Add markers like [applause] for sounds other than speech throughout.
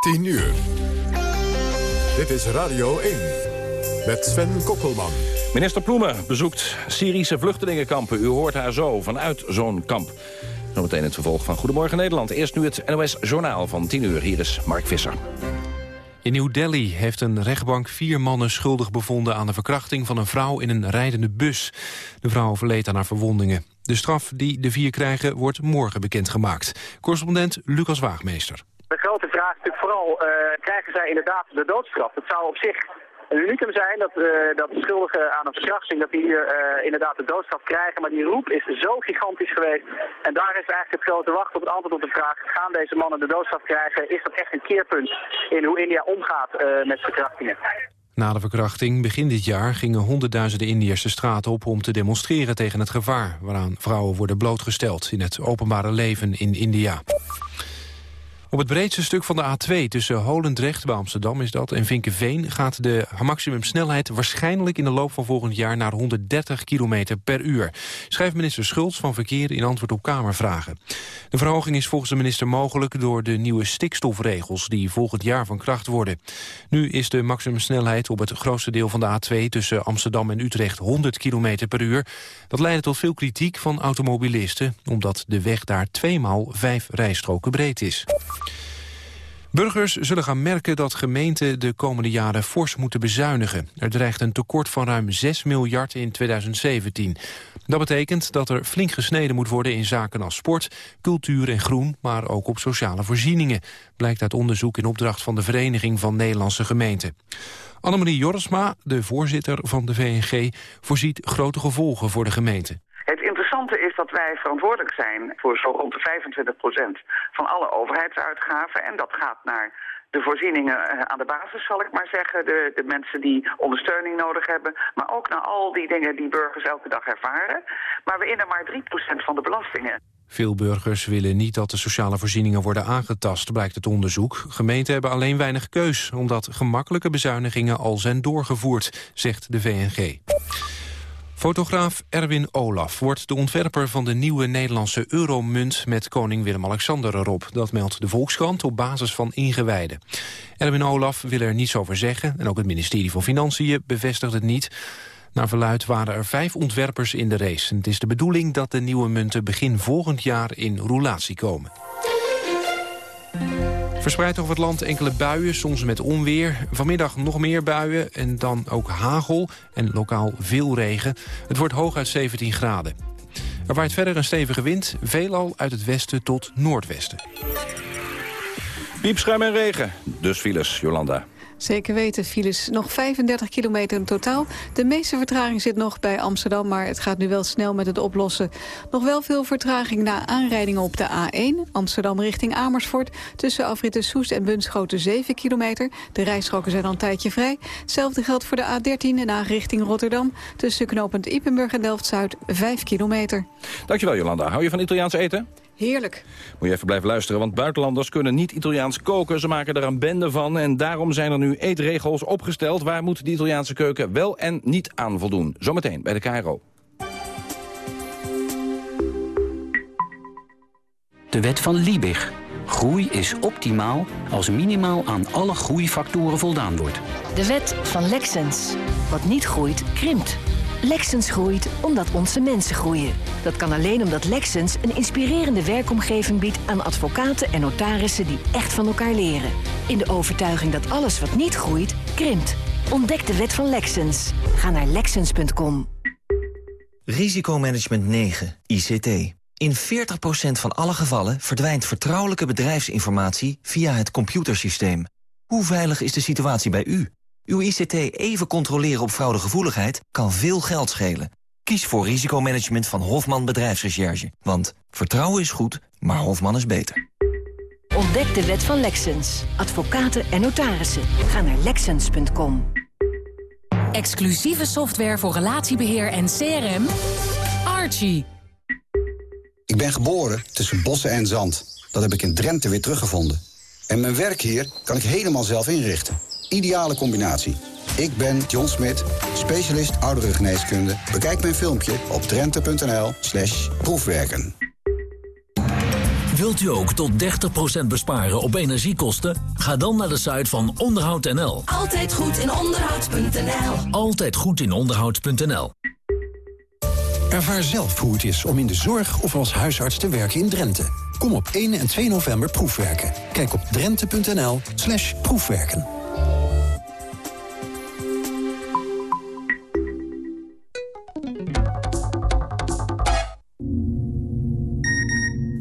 10 uur. Dit is Radio 1 met Sven Kokkelman. Minister Ploemen bezoekt Syrische vluchtelingenkampen. U hoort haar zo vanuit zo'n kamp. Zometeen het vervolg van Goedemorgen Nederland. Eerst nu het NOS Journaal van 10 uur. Hier is Mark Visser. In New Delhi heeft een rechtbank vier mannen schuldig bevonden... aan de verkrachting van een vrouw in een rijdende bus. De vrouw overleed aan haar verwondingen. De straf die de vier krijgen wordt morgen bekendgemaakt. Correspondent Lucas Waagmeester. De grote vraag is natuurlijk vooral, uh, krijgen zij inderdaad de doodstraf? Dat zou op zich een unicum zijn dat, uh, dat schuldigen aan een verkrachting, dat die hier uh, inderdaad de doodstraf krijgen. Maar die roep is zo gigantisch geweest. En daar is eigenlijk het grote wacht op het antwoord op de vraag, gaan deze mannen de doodstraf krijgen? Is dat echt een keerpunt in hoe India omgaat met verkrachtingen? Na de verkrachting begin dit jaar gingen honderdduizenden Indiërs de straat op om te demonstreren tegen het gevaar waaraan vrouwen worden blootgesteld in het openbare leven in India. Op het breedste stuk van de A2 tussen Holendrecht bij Amsterdam is dat en Vinkenveen gaat de maximumsnelheid waarschijnlijk in de loop van volgend jaar naar 130 km per uur. Schrijft minister Schultz van Verkeer in antwoord op Kamervragen. De verhoging is volgens de minister mogelijk door de nieuwe stikstofregels die volgend jaar van kracht worden. Nu is de maximumsnelheid op het grootste deel van de A2 tussen Amsterdam en Utrecht 100 km per uur. Dat leidde tot veel kritiek van automobilisten omdat de weg daar tweemaal vijf rijstroken breed is. Burgers zullen gaan merken dat gemeenten de komende jaren fors moeten bezuinigen. Er dreigt een tekort van ruim 6 miljard in 2017. Dat betekent dat er flink gesneden moet worden in zaken als sport, cultuur en groen, maar ook op sociale voorzieningen, blijkt uit onderzoek in opdracht van de Vereniging van Nederlandse Gemeenten. Annemarie Jorisma, de voorzitter van de VNG, voorziet grote gevolgen voor de gemeente interessante is dat wij verantwoordelijk zijn voor zo rond de 25% van alle overheidsuitgaven. En dat gaat naar de voorzieningen eh, aan de basis, zal ik maar zeggen. De, de mensen die ondersteuning nodig hebben. Maar ook naar al die dingen die burgers elke dag ervaren. Maar we innen maar 3% van de belastingen. Veel burgers willen niet dat de sociale voorzieningen worden aangetast, blijkt het onderzoek. Gemeenten hebben alleen weinig keus, omdat gemakkelijke bezuinigingen al zijn doorgevoerd, zegt de VNG. Fotograaf Erwin Olaf wordt de ontwerper van de nieuwe Nederlandse euromunt met koning Willem-Alexander erop. Dat meldt de Volkskrant op basis van ingewijden. Erwin Olaf wil er niets over zeggen en ook het ministerie van Financiën bevestigt het niet. Naar verluid waren er vijf ontwerpers in de race. het is de bedoeling dat de nieuwe munten begin volgend jaar in roulatie komen. Verspreid over het land enkele buien, soms met onweer. Vanmiddag nog meer buien en dan ook hagel en lokaal veel regen. Het wordt hooguit 17 graden. Er waait verder een stevige wind, veelal uit het westen tot noordwesten. Piepschuim en regen, dus files, Jolanda. Zeker weten, files nog 35 kilometer in totaal. De meeste vertraging zit nog bij Amsterdam, maar het gaat nu wel snel met het oplossen. Nog wel veel vertraging na aanrijdingen op de A1, Amsterdam richting Amersfoort. Tussen afritten Soest en Bunschoten 7 kilometer. De rijstroken zijn al een tijdje vrij. Hetzelfde geldt voor de A13 en richting Rotterdam. Tussen knooppunt Ipenburg en Delft-Zuid 5 kilometer. Dankjewel Jolanda. Hou je van Italiaans eten? Heerlijk. Moet je even blijven luisteren, want buitenlanders kunnen niet Italiaans koken. Ze maken er een bende van en daarom zijn er nu eetregels opgesteld. Waar moet de Italiaanse keuken wel en niet aan voldoen? Zometeen bij de KRO. De wet van Liebig. Groei is optimaal als minimaal aan alle groeifactoren voldaan wordt. De wet van Lexens. Wat niet groeit, krimpt. Lexens groeit omdat onze mensen groeien. Dat kan alleen omdat Lexens een inspirerende werkomgeving biedt aan advocaten en notarissen die echt van elkaar leren. In de overtuiging dat alles wat niet groeit, krimpt. Ontdek de wet van Lexens. Ga naar Lexens.com. Risicomanagement 9, ICT. In 40% van alle gevallen verdwijnt vertrouwelijke bedrijfsinformatie via het computersysteem. Hoe veilig is de situatie bij u? Uw ICT even controleren op fraudegevoeligheid kan veel geld schelen. Kies voor risicomanagement van Hofman Bedrijfsrecherche. Want vertrouwen is goed, maar Hofman is beter. Ontdek de wet van Lexens. Advocaten en notarissen. Ga naar Lexens.com. Exclusieve software voor relatiebeheer en CRM. Archie. Ik ben geboren tussen bossen en zand. Dat heb ik in Drenthe weer teruggevonden. En mijn werk hier kan ik helemaal zelf inrichten ideale combinatie. Ik ben John Smit, specialist ouderengeneeskunde. Bekijk mijn filmpje op drenthe.nl slash proefwerken. Wilt u ook tot 30% besparen op energiekosten? Ga dan naar de site van onderhoud.nl. Altijd goed in onderhoud.nl. Altijd goed in onderhoud.nl. Ervaar zelf hoe het is om in de zorg of als huisarts te werken in Drenthe. Kom op 1 en 2 november proefwerken. Kijk op drenthe.nl slash proefwerken.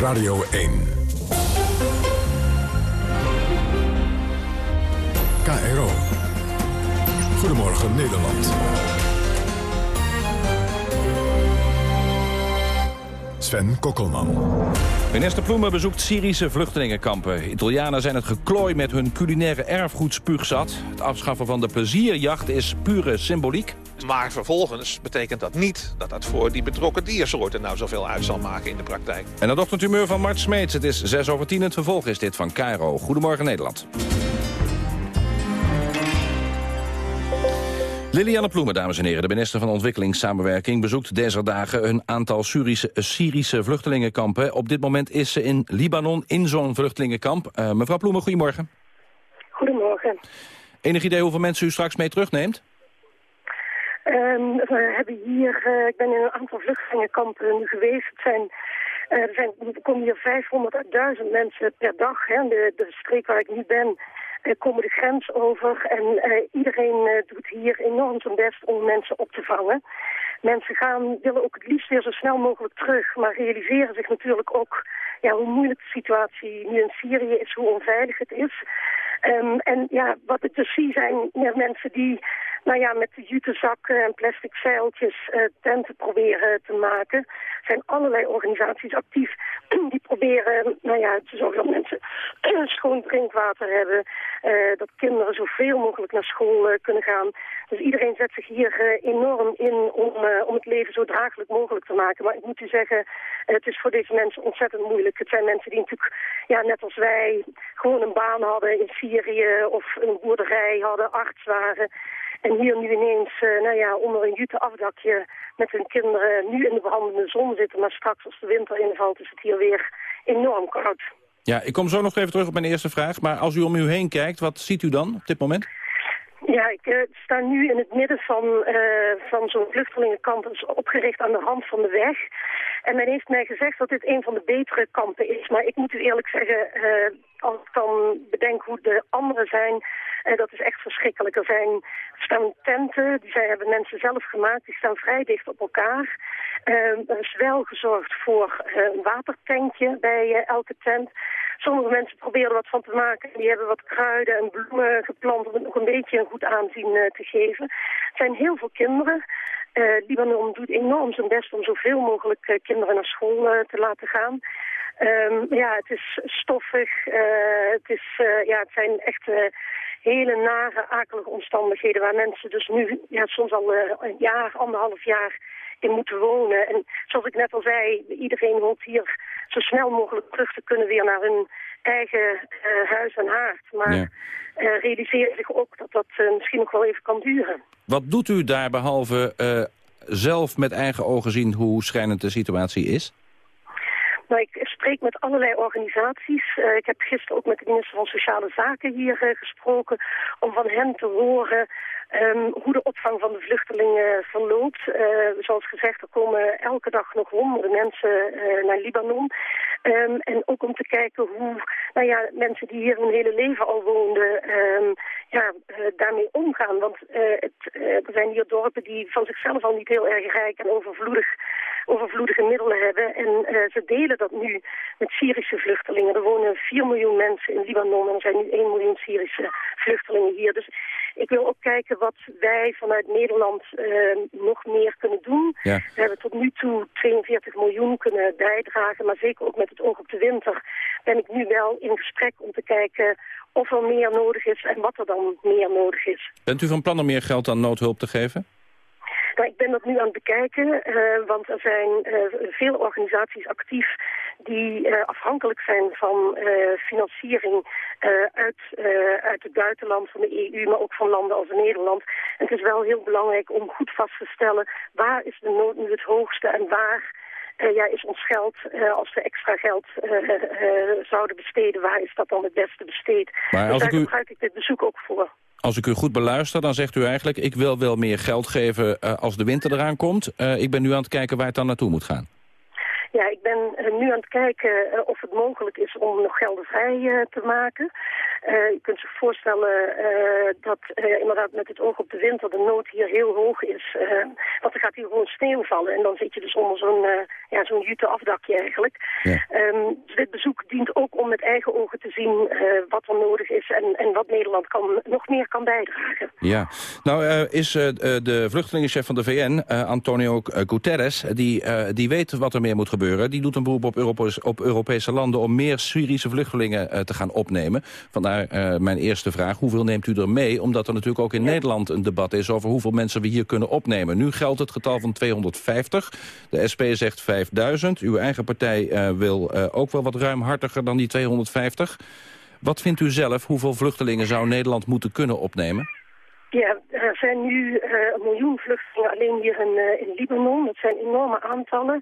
Radio 1. KRO. Goedemorgen Nederland. Sven Kokkelman. Minister Ploemen bezoekt Syrische vluchtelingenkampen. Italianen zijn het geklooi met hun culinaire erfgoed spuugzat. Het afschaffen van de plezierjacht is pure symboliek. Maar vervolgens betekent dat niet dat dat voor die betrokken diersoorten nou zoveel uit zal maken in de praktijk. En het ochtendhumeur van Mart Smeets. Het is 6 over 10. Het vervolg is dit van Cairo. Goedemorgen Nederland. Lilianne Ploemen, dames en heren, de minister van Ontwikkelingssamenwerking... bezoekt deze dagen een aantal Syrische, Syrische vluchtelingenkampen. Op dit moment is ze in Libanon in zo'n vluchtelingenkamp. Uh, mevrouw Ploemen, goedemorgen. Goedemorgen. Enig idee hoeveel mensen u straks mee terugneemt? Um, we hebben hier, uh, ik ben in een aantal vluchtelingenkampen nu geweest. Het zijn, uh, er, zijn, komen hier 500 à 1000 mensen per dag. Hè. De, de streek waar ik nu ben, uh, komen de grens over. En iedereen doet hier enorm zijn best om mensen op te vangen. Mensen gaan, willen ook het liefst weer zo snel mogelijk terug. Maar realiseren zich natuurlijk ook ja, hoe moeilijk de situatie nu in Syrië is, hoe onveilig het is. Um, en ja, wat ik dus zie zijn meer mensen die nou ja, met jutezakken en plastic zeiltjes uh, tenten proberen te maken. Er zijn allerlei organisaties actief [clears throat] die proberen nou ja, te zorgen dat mensen [clears throat] schoon drinkwater hebben. Uh, dat kinderen zoveel mogelijk naar school uh, kunnen gaan. Dus iedereen zet zich hier enorm in om, om het leven zo draaglijk mogelijk te maken. Maar ik moet u zeggen, het is voor deze mensen ontzettend moeilijk. Het zijn mensen die natuurlijk, ja, net als wij, gewoon een baan hadden in Syrië of een boerderij hadden, arts waren. En hier nu ineens, nou ja, onder een jute afdakje met hun kinderen nu in de brandende zon zitten. Maar straks als de winter invalt is het hier weer enorm koud. Ja, ik kom zo nog even terug op mijn eerste vraag. Maar als u om u heen kijkt, wat ziet u dan op dit moment? Ja, ik uh, sta nu in het midden van, uh, van zo'n vluchtelingenkamp. Dat is opgericht aan de rand van de weg. En men heeft mij gezegd dat dit een van de betere kampen is. Maar ik moet u eerlijk zeggen, uh, als ik dan bedenk hoe de anderen zijn... dat is echt verschrikkelijk. Er, zijn, staan tenten, die zijn, hebben mensen zelf gemaakt. Die staan vrij dicht op elkaar. er is wel gezorgd voor een watertankje bij elke tent... Sommige mensen proberen er wat van te maken. Die hebben wat kruiden en bloemen geplant om het nog een beetje een goed aanzien te geven. Er zijn heel veel kinderen. Uh, Libanon doet enorm zijn best om zoveel mogelijk uh, kinderen naar school te laten gaan. Um, ja, het is stoffig. het, is, ja, het zijn echt hele nare, akelige omstandigheden waar mensen dus nu ja, soms al een jaar, anderhalf jaar in moeten wonen. En zoals ik net al zei, iedereen hoopt hier zo snel mogelijk terug te kunnen weer naar hun eigen huis en haard. Maar ja. realiseer zich ook dat dat misschien nog wel even kan duren. Wat doet u daar behalve zelf met eigen ogen zien hoe schrijnend de situatie is? Nou, ik spreek met allerlei organisaties. Uh, ik heb gisteren ook met de minister van Sociale Zaken hier uh, gesproken... om van hen te horen um, hoe de opvang van de vluchtelingen verloopt. Uh, zoals gezegd, er komen elke dag nog honderden mensen naar Libanon. Ehm, en ook om te kijken hoe nou ja, mensen die hier hun hele leven al woonden, ehm, ja, eh, daarmee omgaan. Want het, er zijn hier dorpen die van zichzelf al niet heel erg rijk en overvloedig, overvloedige middelen hebben. En ze delen dat nu met Syrische vluchtelingen. Er wonen 4 miljoen mensen in Libanon en er zijn nu 1 miljoen Syrische vluchtelingen hier. Dus ik wil ook kijken wat wij vanuit Nederland nog meer kunnen doen. Ja. We hebben tot nu toe 42 miljoen kunnen bijdragen, maar zeker ook met het oog op de winter ben ik nu wel in gesprek om te kijken of er meer nodig is en wat er dan meer nodig is. Bent u van plan om meer geld aan noodhulp te geven? Ik ben dat nu aan het bekijken, uh, want er zijn uh, veel organisaties actief die uh, afhankelijk zijn van financiering uit, uit het buitenland, van de EU, maar ook van landen als Nederland. En het is wel heel belangrijk om goed vast te stellen waar is de nood nu het hoogste en waar uh, ja, is ons geld, uh, als we extra geld uh, zouden besteden, waar is dat dan het beste besteed? Maar dus daar u... gebruik ik dit bezoek ook voor. Als ik u goed beluister, dan zegt u eigenlijk... ik wil wel meer geld geven als de winter eraan komt. ik ben nu aan het kijken waar het dan naartoe moet gaan. Ja, ik ben nu aan het kijken of het mogelijk is om nog gelden vrij te maken. Uh, je kunt zich voorstellen uh, dat uh, inderdaad met het oog op de winter de nood hier heel hoog is. want er gaat hier gewoon sneeuw vallen en dan zit je dus onder zo'n ja, zo'n jute afdakje eigenlijk. Ja. Um, dus dit bezoek dient ook om met eigen ogen te zien wat er nodig is en, en wat Nederland kan, nog meer kan bijdragen. Ja, nou is de vluchtelingenchef van de VN, Antonio Guterres, die, die weet wat er meer moet gebeuren. Die doet een beroep op, Europees, op Europese landen om meer Syrische vluchtelingen te gaan opnemen. Vandaar uh, mijn eerste vraag. Hoeveel neemt u er mee? Omdat er natuurlijk ook in Nederland een debat is... over hoeveel mensen we hier kunnen opnemen. Nu geldt het getal van 250. De SP zegt 5000. Uw eigen partij uh, wil ook wel wat ruimhartiger dan die 250. Wat vindt u zelf? Hoeveel vluchtelingen zou Nederland moeten kunnen opnemen? Ja, er zijn nu uh, een miljoen vluchtelingen alleen hier in, uh, in Libanon. Dat zijn enorme aantallen.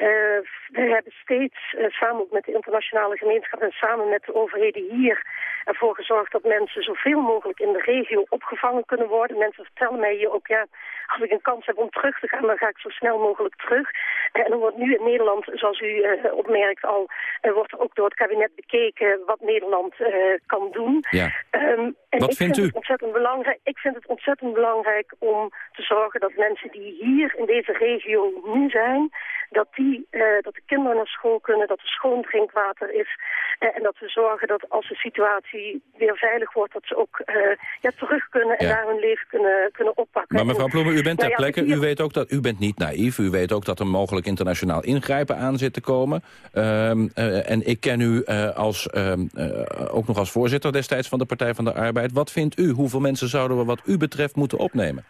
Uh, we hebben steeds, uh, samen ook met de internationale gemeenschap en samen met de overheden hier, ervoor gezorgd dat mensen zoveel mogelijk in de regio opgevangen kunnen worden. Mensen vertellen mij hier ook, ja, als ik een kans heb om terug te gaan, dan ga ik zo snel mogelijk terug. Uh, en dan wordt nu in Nederland, zoals u opmerkt al, wordt er ook door het kabinet bekeken wat Nederland kan doen. Ja. Um, en wat ik vindt vind u? Het ontzettend belangrijk, ik vind het ontzettend belangrijk om te zorgen dat mensen die hier in deze regio nu zijn, dat, die, uh, dat de kinderen naar school kunnen, dat er schoon drinkwater is. Uh, en dat we zorgen dat als de situatie weer veilig wordt, dat ze ook uh, ja, terug kunnen en Ja. daar hun leven kunnen, kunnen oppakken. Maar mevrouw Ploemen, u bent ter Nou ja, plekke. hier- U weet ook dat u bent niet naïef. U weet ook dat er mogelijk internationaal ingrijpen aan zit te komen. Ehm, eh, en ik ken u eh, als, ehm, eh, ook nog als voorzitter destijds van de Partij van de Arbeid. Wat vindt u? Hoeveel mensen zouden we wat u betreft moeten opnemen?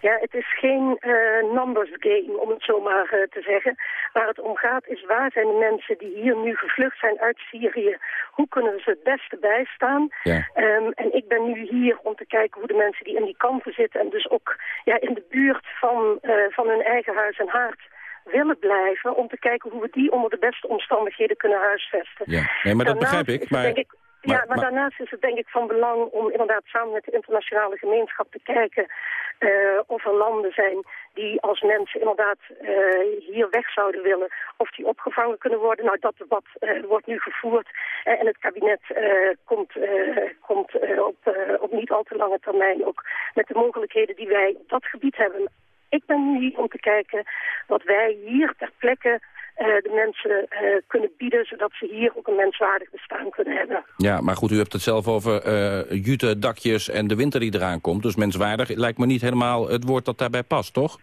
Ja, het is geen eh, numbers game, om het zo maar eh, te zeggen. Waar het om gaat is waar zijn de mensen die hier nu gevlucht zijn uit Syrië. Hoe kunnen we ze het beste bijstaan? Ja. Ehm, en ik ben nu hier om te kijken hoe de mensen die in die kampen zitten... en dus ook ja, in de buurt van, eh, van hun eigen huis en haard willen blijven... om te kijken hoe we die onder de beste omstandigheden kunnen huisvesten. Ja. Nee, maar dat Daarnaast begrijp ik. is het Maar, ja, maar- daarnaast is het denk ik van belang om inderdaad samen met de internationale gemeenschap te kijken eh, of er landen zijn die als mensen inderdaad eh, hier weg zouden willen, of die opgevangen kunnen worden. Nou, dat debat eh, wordt nu gevoerd en het kabinet komt, komt op, op niet al te lange termijn ook met de mogelijkheden die wij op dat gebied hebben. Ik ben nu hier om te kijken wat wij hier ter plekke de mensen eh, kunnen bieden, zodat ze hier ook een menswaardig bestaan kunnen hebben. ja, maar goed, u hebt het zelf over eh jute, dakjes en de winter die eraan komt. Dus menswaardig lijkt me niet helemaal het woord dat daarbij past, toch?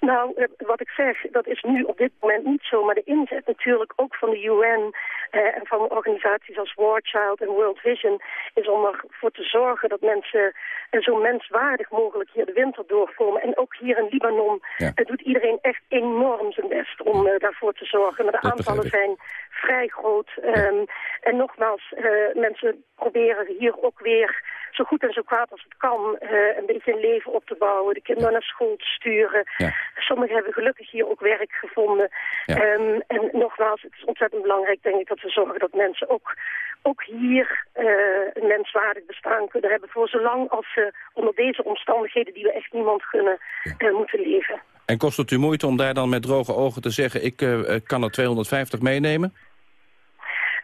Nou, eh, wat ik zeg, dat is nu op dit moment niet zo. Maar de inzet natuurlijk ook van de UN eh, en van organisaties als War Child en World Vision... is om ervoor te zorgen dat mensen eh, zo menswaardig mogelijk hier de winter doorkomen. En ook hier in Libanon Ja. eh, doet iedereen echt enorm zijn best om eh, daarvoor te zorgen. Maar de Dat ik. zijn vrij groot. Ehm, En nogmaals, mensen proberen hier ook weer zo goed en zo kwaad als het kan eh, een beetje een leven op te bouwen. De kinderen naar school te sturen. Ja. Sommigen hebben gelukkig hier ook werk gevonden. Ja. Ehm, en nogmaals, het is ontzettend belangrijk, denk ik, dat we zorgen dat mensen ook, ook hier eh, een menswaardig bestaan kunnen hebben. Voor zolang als ze onder deze omstandigheden die we echt niemand gunnen, eh, moeten leven. En kost het u moeite om daar dan met droge ogen te zeggen... ik uh, kan er 250 meenemen?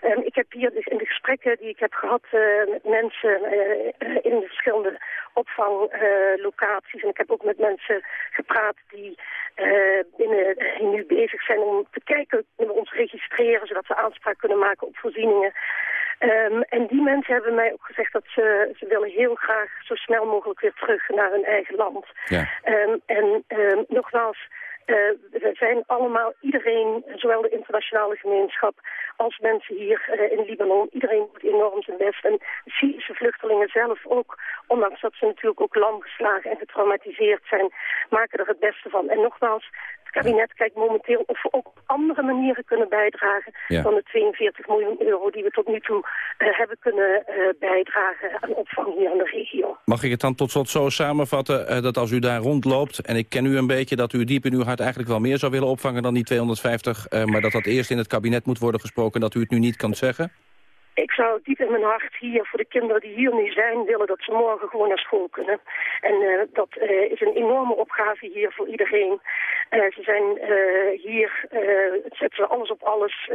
Um, ik heb hier dus in de gesprekken die ik heb gehad uh, met mensen uh, in de verschillende opvanglocaties... en ik heb ook met mensen gepraat die binnen die nu bezig zijn om te kijken... we ons registreren, zodat ze aanspraak kunnen maken op voorzieningen... Um, en die mensen hebben mij ook gezegd dat ze, ze willen heel graag zo snel mogelijk weer terug naar hun eigen land. Ja. Um, en um, nogmaals, uh, we zijn allemaal, iedereen, zowel de internationale gemeenschap als mensen hier uh, in Libanon, iedereen doet enorm zijn best. En de Syrische vluchtelingen zelf ook, ondanks dat ze natuurlijk ook lamgeslagen en getraumatiseerd zijn, maken er het beste van. En nogmaals, kabinet kijkt momenteel of we ook op andere manieren kunnen bijdragen Ja. dan de 42 miljoen euro die we tot nu toe eh, hebben kunnen eh, bijdragen aan opvang hier in de regio. Mag ik het dan tot slot zo samenvatten eh, dat als u daar rondloopt... en ik ken u een beetje, dat u diep in uw hart eigenlijk wel meer zou willen opvangen dan die 250... eh, maar dat dat eerst in het kabinet moet worden gesproken... dat u het nu niet kan zeggen? Ik zou diep in mijn hart hier voor de kinderen die hier nu zijn willen dat ze morgen gewoon naar school kunnen. En uh, dat uh, is een enorme opgave hier voor iedereen. Uh, ze zijn hier, zetten ze alles op alles.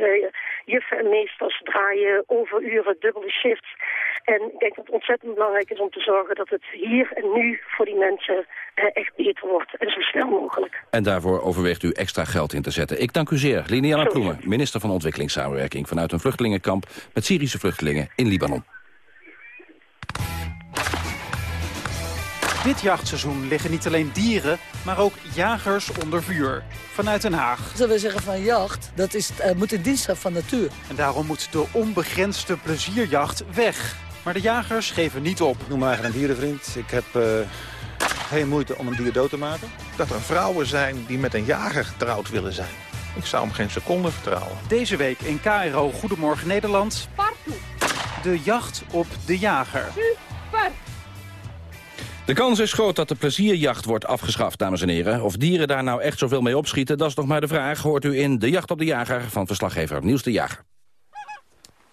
juffen en meesters draaien overuren, dubbele shifts. En ik denk dat het ontzettend belangrijk is om te zorgen dat het hier en nu voor die mensen echt beter wordt. En zo snel mogelijk. En daarvoor overweegt u extra geld in te zetten. Ik dank u zeer. Liniana Ploemen, minister van Ontwikkelingssamenwerking... vanuit een vluchtelingenkamp met Syrische vluchtelingen in Libanon. Dit jachtseizoen liggen niet alleen dieren, maar ook jagers onder vuur. Vanuit Den Haag. Zullen we zeggen van jacht, dat is, uh, moet in dienst zijn van natuur. En daarom moet de onbegrensde plezierjacht weg. Maar de jagers geven niet op. Ik noem me eigenlijk een dierenvriend. Ik heb uh, geen moeite om een dier dood te maken. Dat er vrouwen zijn die met een jager getrouwd willen zijn. Ik zou hem geen seconde vertrouwen. Deze week in KRO Goedemorgen Nederland. De jacht op de jager. Super! De kans is groot dat de plezierjacht wordt afgeschaft, dames en heren. Of dieren daar nou echt zoveel mee opschieten, dat is nog maar de vraag. Hoort u in De Jacht op de Jager van verslaggever Niels de Jager.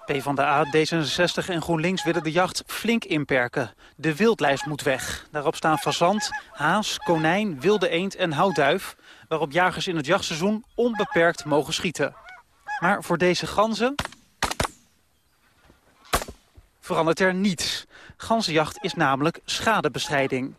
PvdA, D66 en GroenLinks willen de jacht flink inperken. De wildlijst moet weg. Daarop staan fazant, haas, konijn, wilde eend en houtduif... waarop jagers in het jachtseizoen onbeperkt mogen schieten. Maar voor deze ganzen verandert er niets. Ganzenjacht is namelijk schadebestrijding.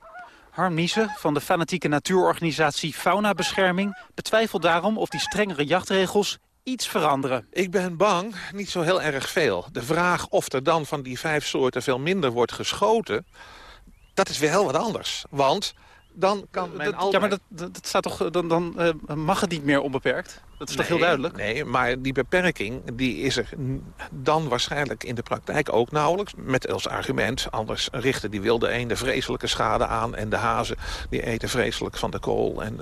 Harm Niese van de fanatieke natuurorganisatie Faunabescherming... betwijfelt daarom of die strengere jachtregels iets veranderen. Ik ben bang, niet zo heel erg veel. De vraag of er dan van die vijf soorten veel minder wordt geschoten... dat is weer heel wat anders. Want dan kan men dat, Ja, maar dat, dat, dat staat toch, dan, dan uh, mag het niet meer onbeperkt? Dat is nee, toch heel duidelijk? Nee, maar die beperking die is er dan waarschijnlijk in de praktijk ook nauwelijks. Met als argument, anders richten die wilde eenden vreselijke schade aan... en de hazen die eten vreselijk van de kool. En,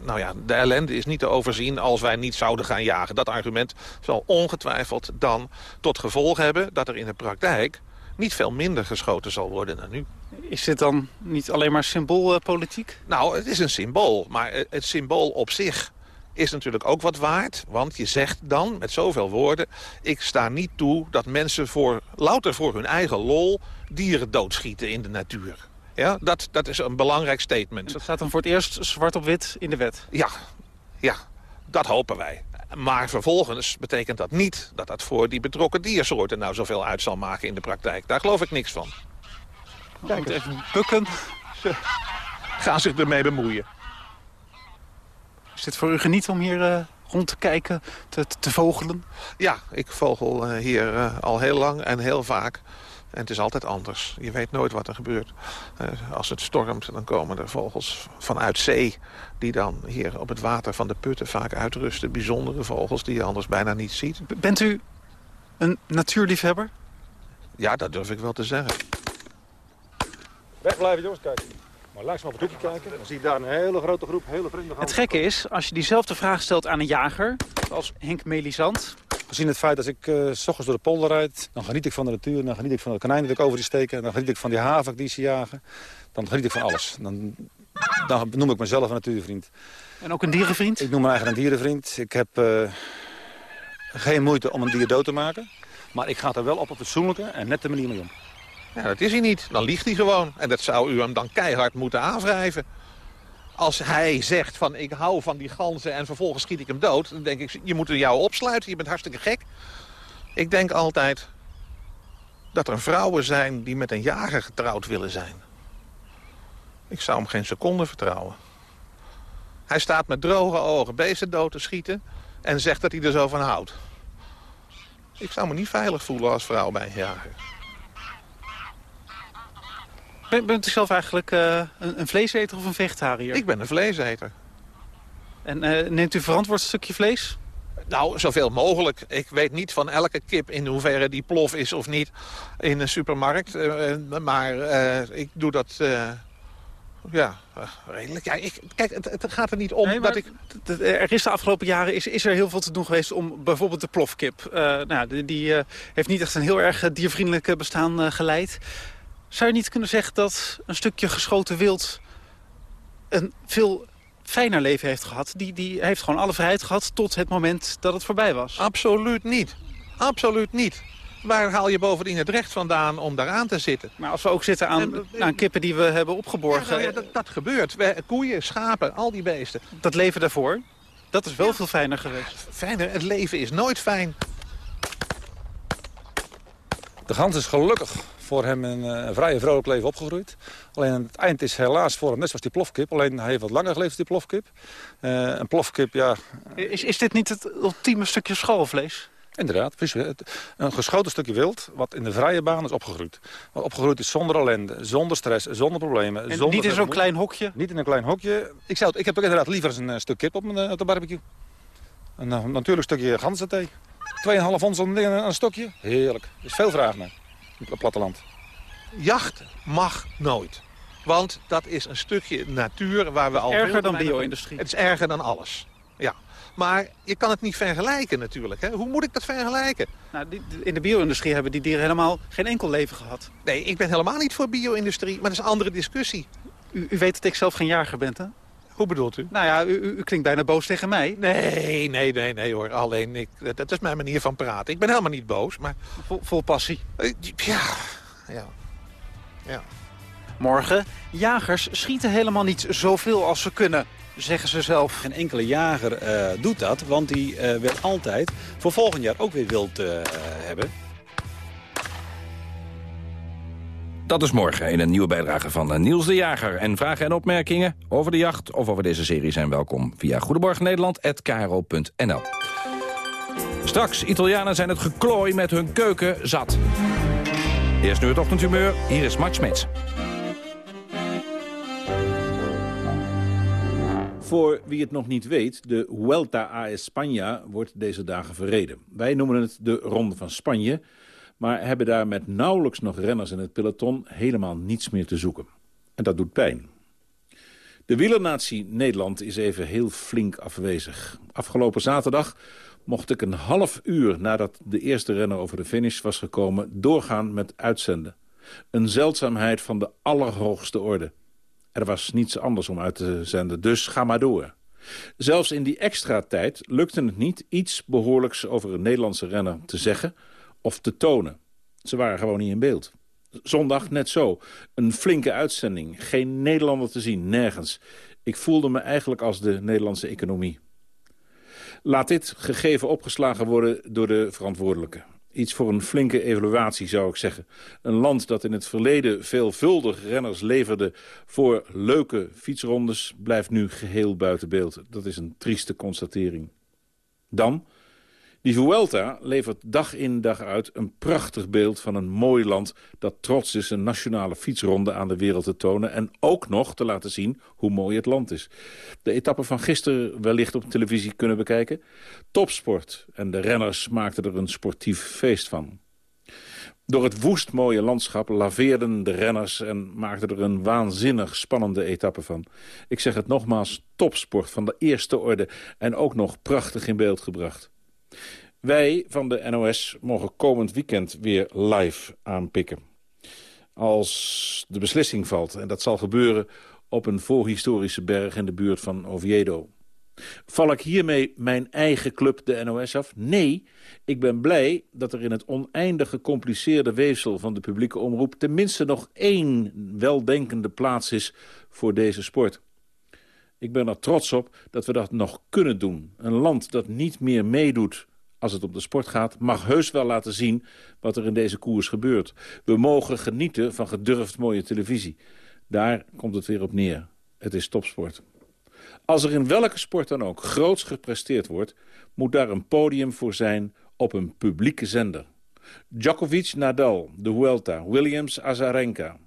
nou ja, de ellende is niet te overzien als wij niet zouden gaan jagen. Dat argument zal ongetwijfeld dan tot gevolg hebben... dat er in de praktijk niet veel minder geschoten zal worden dan nu. Is dit dan niet alleen maar symboolpolitiek? Nou, het is een symbool, maar het symbool op zich is natuurlijk ook wat waard. Want je zegt dan met zoveel woorden... ik sta niet toe dat mensen voor, louter voor hun eigen lol... dieren doodschieten in de natuur. Ja, dat, dat is een belangrijk statement. Dat staat dan voor het eerst zwart op wit in de wet? Ja, ja dat hopen wij. Maar vervolgens betekent dat niet dat dat voor die betrokken diersoorten nou zoveel uit zal maken in de praktijk. Daar geloof ik niks van. Kijk, even bukken. Ze gaan zich ermee bemoeien. Is dit voor u geniet om hier uh, rond te kijken, te, te vogelen? Ja, ik vogel uh, hier uh, al heel lang en heel vaak. En het is altijd anders. Je weet nooit wat er gebeurt. Uh, als het stormt, dan komen er vogels vanuit zee... die dan hier op het water van de putten vaak uitrusten. Bijzondere vogels die je anders bijna niet ziet. Bent u een natuurliefhebber? Ja, dat durf ik wel te zeggen. Wegblijven, jongens, kijken. Maar langzaam op het hoekje kijken, dan zie je daar een hele grote groep, hele vrienden. Het gekke is, als je diezelfde vraag stelt aan een jager, als Henk Melisand... Gezien het feit dat ik uh, s ochtends door de polder rijd, dan geniet ik van de natuur, dan geniet ik van de konijnen die ik over die steken, dan geniet ik van die haven die ze jagen, dan geniet ik van alles. Dan, dan noem ik mezelf een natuurvriend. En ook een dierenvriend? Ik noem me eigenlijk een dierenvriend. Ik heb uh, geen moeite om een dier dood te maken, maar ik ga er wel op een fatsoenlijke en nette manier mee om. Ja, dat is hij niet. Dan liegt hij gewoon. En dat zou u hem dan keihard moeten aanwrijven. Als hij zegt van ik hou van die ganzen en vervolgens schiet ik hem dood... dan denk ik, je moet er jou opsluiten, je bent hartstikke gek. Ik denk altijd dat er vrouwen zijn die met een jager getrouwd willen zijn. Ik zou hem geen seconde vertrouwen. Hij staat met droge ogen beesten dood te schieten en zegt dat hij er zo van houdt. Ik zou me niet veilig voelen als vrouw bij een jager. Ben, bent u zelf eigenlijk eh, een, een vleeseter of een vegetariër? Ik ben een vleeseter. En eh, neemt u verantwoord een stukje vlees? Nou, zoveel mogelijk. Ik weet niet van elke kip in hoeverre die plof is of niet in een supermarkt. Uh, maar ik doe dat ja, redelijk. Ja, ik, kijk, het, het, gaat er niet om dat ik... Er is de afgelopen jaren is, is er heel veel te doen geweest om bijvoorbeeld de plofkip. Uh, nou, die, die uh, heeft niet echt een heel erg diervriendelijk bestaan uh, geleid. Zou je niet kunnen zeggen dat een stukje geschoten wild... een veel fijner leven heeft gehad? Die, die heeft gewoon alle vrijheid gehad tot het moment dat het voorbij was. Absoluut niet. Absoluut niet. Waar haal je bovendien het recht vandaan om daar aan te zitten? Maar als we ook zitten aan, aan kippen die we hebben opgeborgen... Ja, nou ja, dat, dat, gebeurt. We, koeien, schapen, al die beesten. Dat leven daarvoor, dat is wel veel fijner geweest. Fijner? Het leven is nooit fijn. De gans is gelukkig voor hem een, uh, vrije vrolijk leven opgegroeid. Alleen het eind is helaas voor hem net zoals die plofkip. Alleen hij heeft wat langer geleefd die plofkip. Uh, een plofkip, ja... Is, is dit niet het ultieme stukje schoolvlees? Inderdaad, een geschoten stukje wild wat in de vrije baan is opgegroeid. Wat opgegroeid is zonder ellende, zonder stress, zonder problemen. En zonder niet in zo'n klein hokje? Niet in een klein hokje. Ik, zou, ik heb ook inderdaad liever een stuk kip op, mijn, op de barbecue. Een natuurlijk stukje ganzenthee. 2,5 ons aan een stokje. Heerlijk. Er is veel vraag naar het platteland. Jacht mag nooit. Want dat is een stukje natuur waar we al... Erger dan bio-industrie. Het is erger dan alles. Ja. Maar je kan het niet vergelijken natuurlijk. Hè? Hoe moet ik dat vergelijken? Nou, in de bio-industrie hebben die dieren helemaal geen enkel leven gehad. Nee, ik ben helemaal niet voor bio-industrie, maar dat is een andere discussie. U, u weet dat ik zelf geen jager ben, hè? Hoe bedoelt u? Nou ja, u, u, klinkt bijna boos tegen mij. Nee, nee, nee, nee hoor. Alleen, ik, dat is mijn manier van praten. Ik ben helemaal niet boos, maar... Vol, vol passie. Uh, ja, ja, ja. Morgen, jagers schieten helemaal niet zoveel als ze kunnen zeggen ze zelf. Geen enkele jager uh, doet dat, want die uh, wil altijd voor volgend jaar ook weer wild uh, hebben. Dat is morgen in een nieuwe bijdrage van Niels de Jager. En vragen en opmerkingen over de jacht of over deze serie zijn welkom via goedemorgennederland.kro.nl. Straks, Italianen zijn het geklooi met hun keuken zat. Eerst nu het ochtendhumeur, hier is Mart Smeets. Voor wie het nog niet weet, de Vuelta a España wordt deze dagen verreden. Wij noemen het de Ronde van Spanje, maar hebben daar met nauwelijks nog renners in het peloton helemaal niets meer te zoeken. En dat doet pijn. De wielernatie Nederland is even heel flink afwezig. Afgelopen zaterdag mocht ik een half uur nadat de eerste renner over de finish was gekomen... doorgaan met uitzenden. Een zeldzaamheid van de allerhoogste orde. Er was niets anders om uit te zenden, dus ga maar door. Zelfs in die extra tijd lukte het niet iets behoorlijks over een Nederlandse renner te zeggen of te tonen. Ze waren gewoon niet in beeld. Zondag net zo. Een flinke uitzending. Geen Nederlander te zien, nergens. Ik voelde me eigenlijk als de Nederlandse economie. Laat dit gegeven opgeslagen worden door de verantwoordelijken. Iets voor een flinke evaluatie, zou ik zeggen. Een land dat in het verleden veelvuldig renners leverde... voor leuke fietsrondes, blijft nu geheel buiten beeld. Dat is een trieste constatering. Dan, die Vuelta levert dag in dag uit een prachtig beeld van een mooi land... dat trots is een nationale fietsronde aan de wereld te tonen... en ook nog te laten zien hoe mooi het land is. De etappe van gisteren wellicht op televisie kunnen bekijken. Topsport en de renners maakten er een sportief feest van. Door het woest mooie landschap laveerden de renners... en maakten er een waanzinnig spannende etappe van. Ik zeg het nogmaals, topsport van de eerste orde... en ook nog prachtig in beeld gebracht. Wij van de NOS mogen komend weekend weer live aanpikken. Als de beslissing valt, en dat zal gebeuren op een voorhistorische berg in de buurt van Oviedo. Val ik hiermee mijn eigen club de NOS af? Nee, ik ben blij dat er in het oneindig gecompliceerde weefsel van de publieke omroep... tenminste nog één weldenkende plaats is voor deze sport. Ik ben er trots op dat we dat nog kunnen doen. Een land dat niet meer meedoet als het om de sport gaat... mag heus wel laten zien wat er in deze koers gebeurt. We mogen genieten van gedurfd mooie televisie. Daar komt het weer op neer. Het is topsport. Als er in welke sport dan ook groots gepresteerd wordt... moet daar een podium voor zijn op een publieke zender. Djokovic, Nadal, de Vuelta, Williams, Azarenka.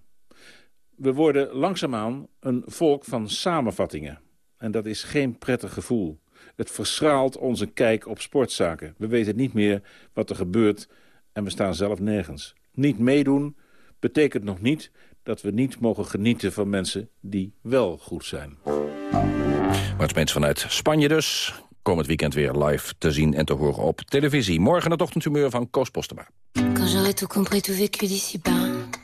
We worden langzaamaan een volk van samenvattingen. En dat is geen prettig gevoel. Het verschraalt onze kijk op sportzaken. We weten niet meer wat er gebeurt en we staan zelf nergens. Niet meedoen betekent nog niet dat we niet mogen genieten van mensen die wel goed zijn. Maar het mensen vanuit Spanje dus. Komend weekend weer live te zien en te horen op televisie. Morgen het ochtendhumeur van Koos Postema. Quand j'aurai tout compris, tout vécu d'ici-bas.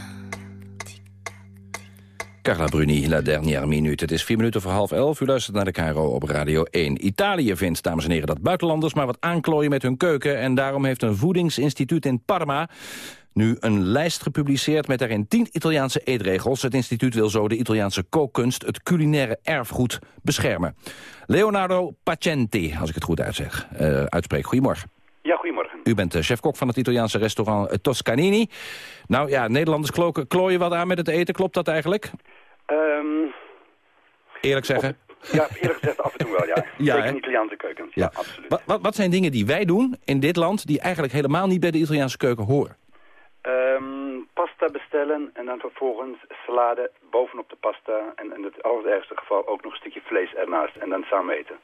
Carla Bruni, la dernière minute. Het is vier minuten voor half elf. U luistert naar de KRO op Radio 1. Italië vindt, dames en heren, dat buitenlanders maar wat aanklooien met hun keuken. En daarom heeft een voedingsinstituut in Parma nu een lijst gepubliceerd met daarin tien Italiaanse eetregels. Het instituut wil zo de Italiaanse kookkunst, het culinaire erfgoed, beschermen. Leonardo Pacenti, als ik het goed uitzeg, uh, uitspreek. Goedemorgen. Ja, goedemorgen. U bent de chef-kok van het Italiaanse restaurant Toscanini. Nou ja, Nederlanders kloken, klooien wat aan met het eten, klopt dat eigenlijk? Um, Eerlijk zeggen? Ja, eerlijk gezegd af en toe wel, ja. [laughs] ja Zeker in Italiaanse keukens, ja, ja absoluut. Wat, wat, wat zijn dingen die wij doen in dit land... die eigenlijk helemaal niet bij de Italiaanse keuken horen? Um, pasta bestellen en dan vervolgens salade bovenop de pasta. En in het allerergste geval ook nog een stukje vlees ernaast en dan samen eten.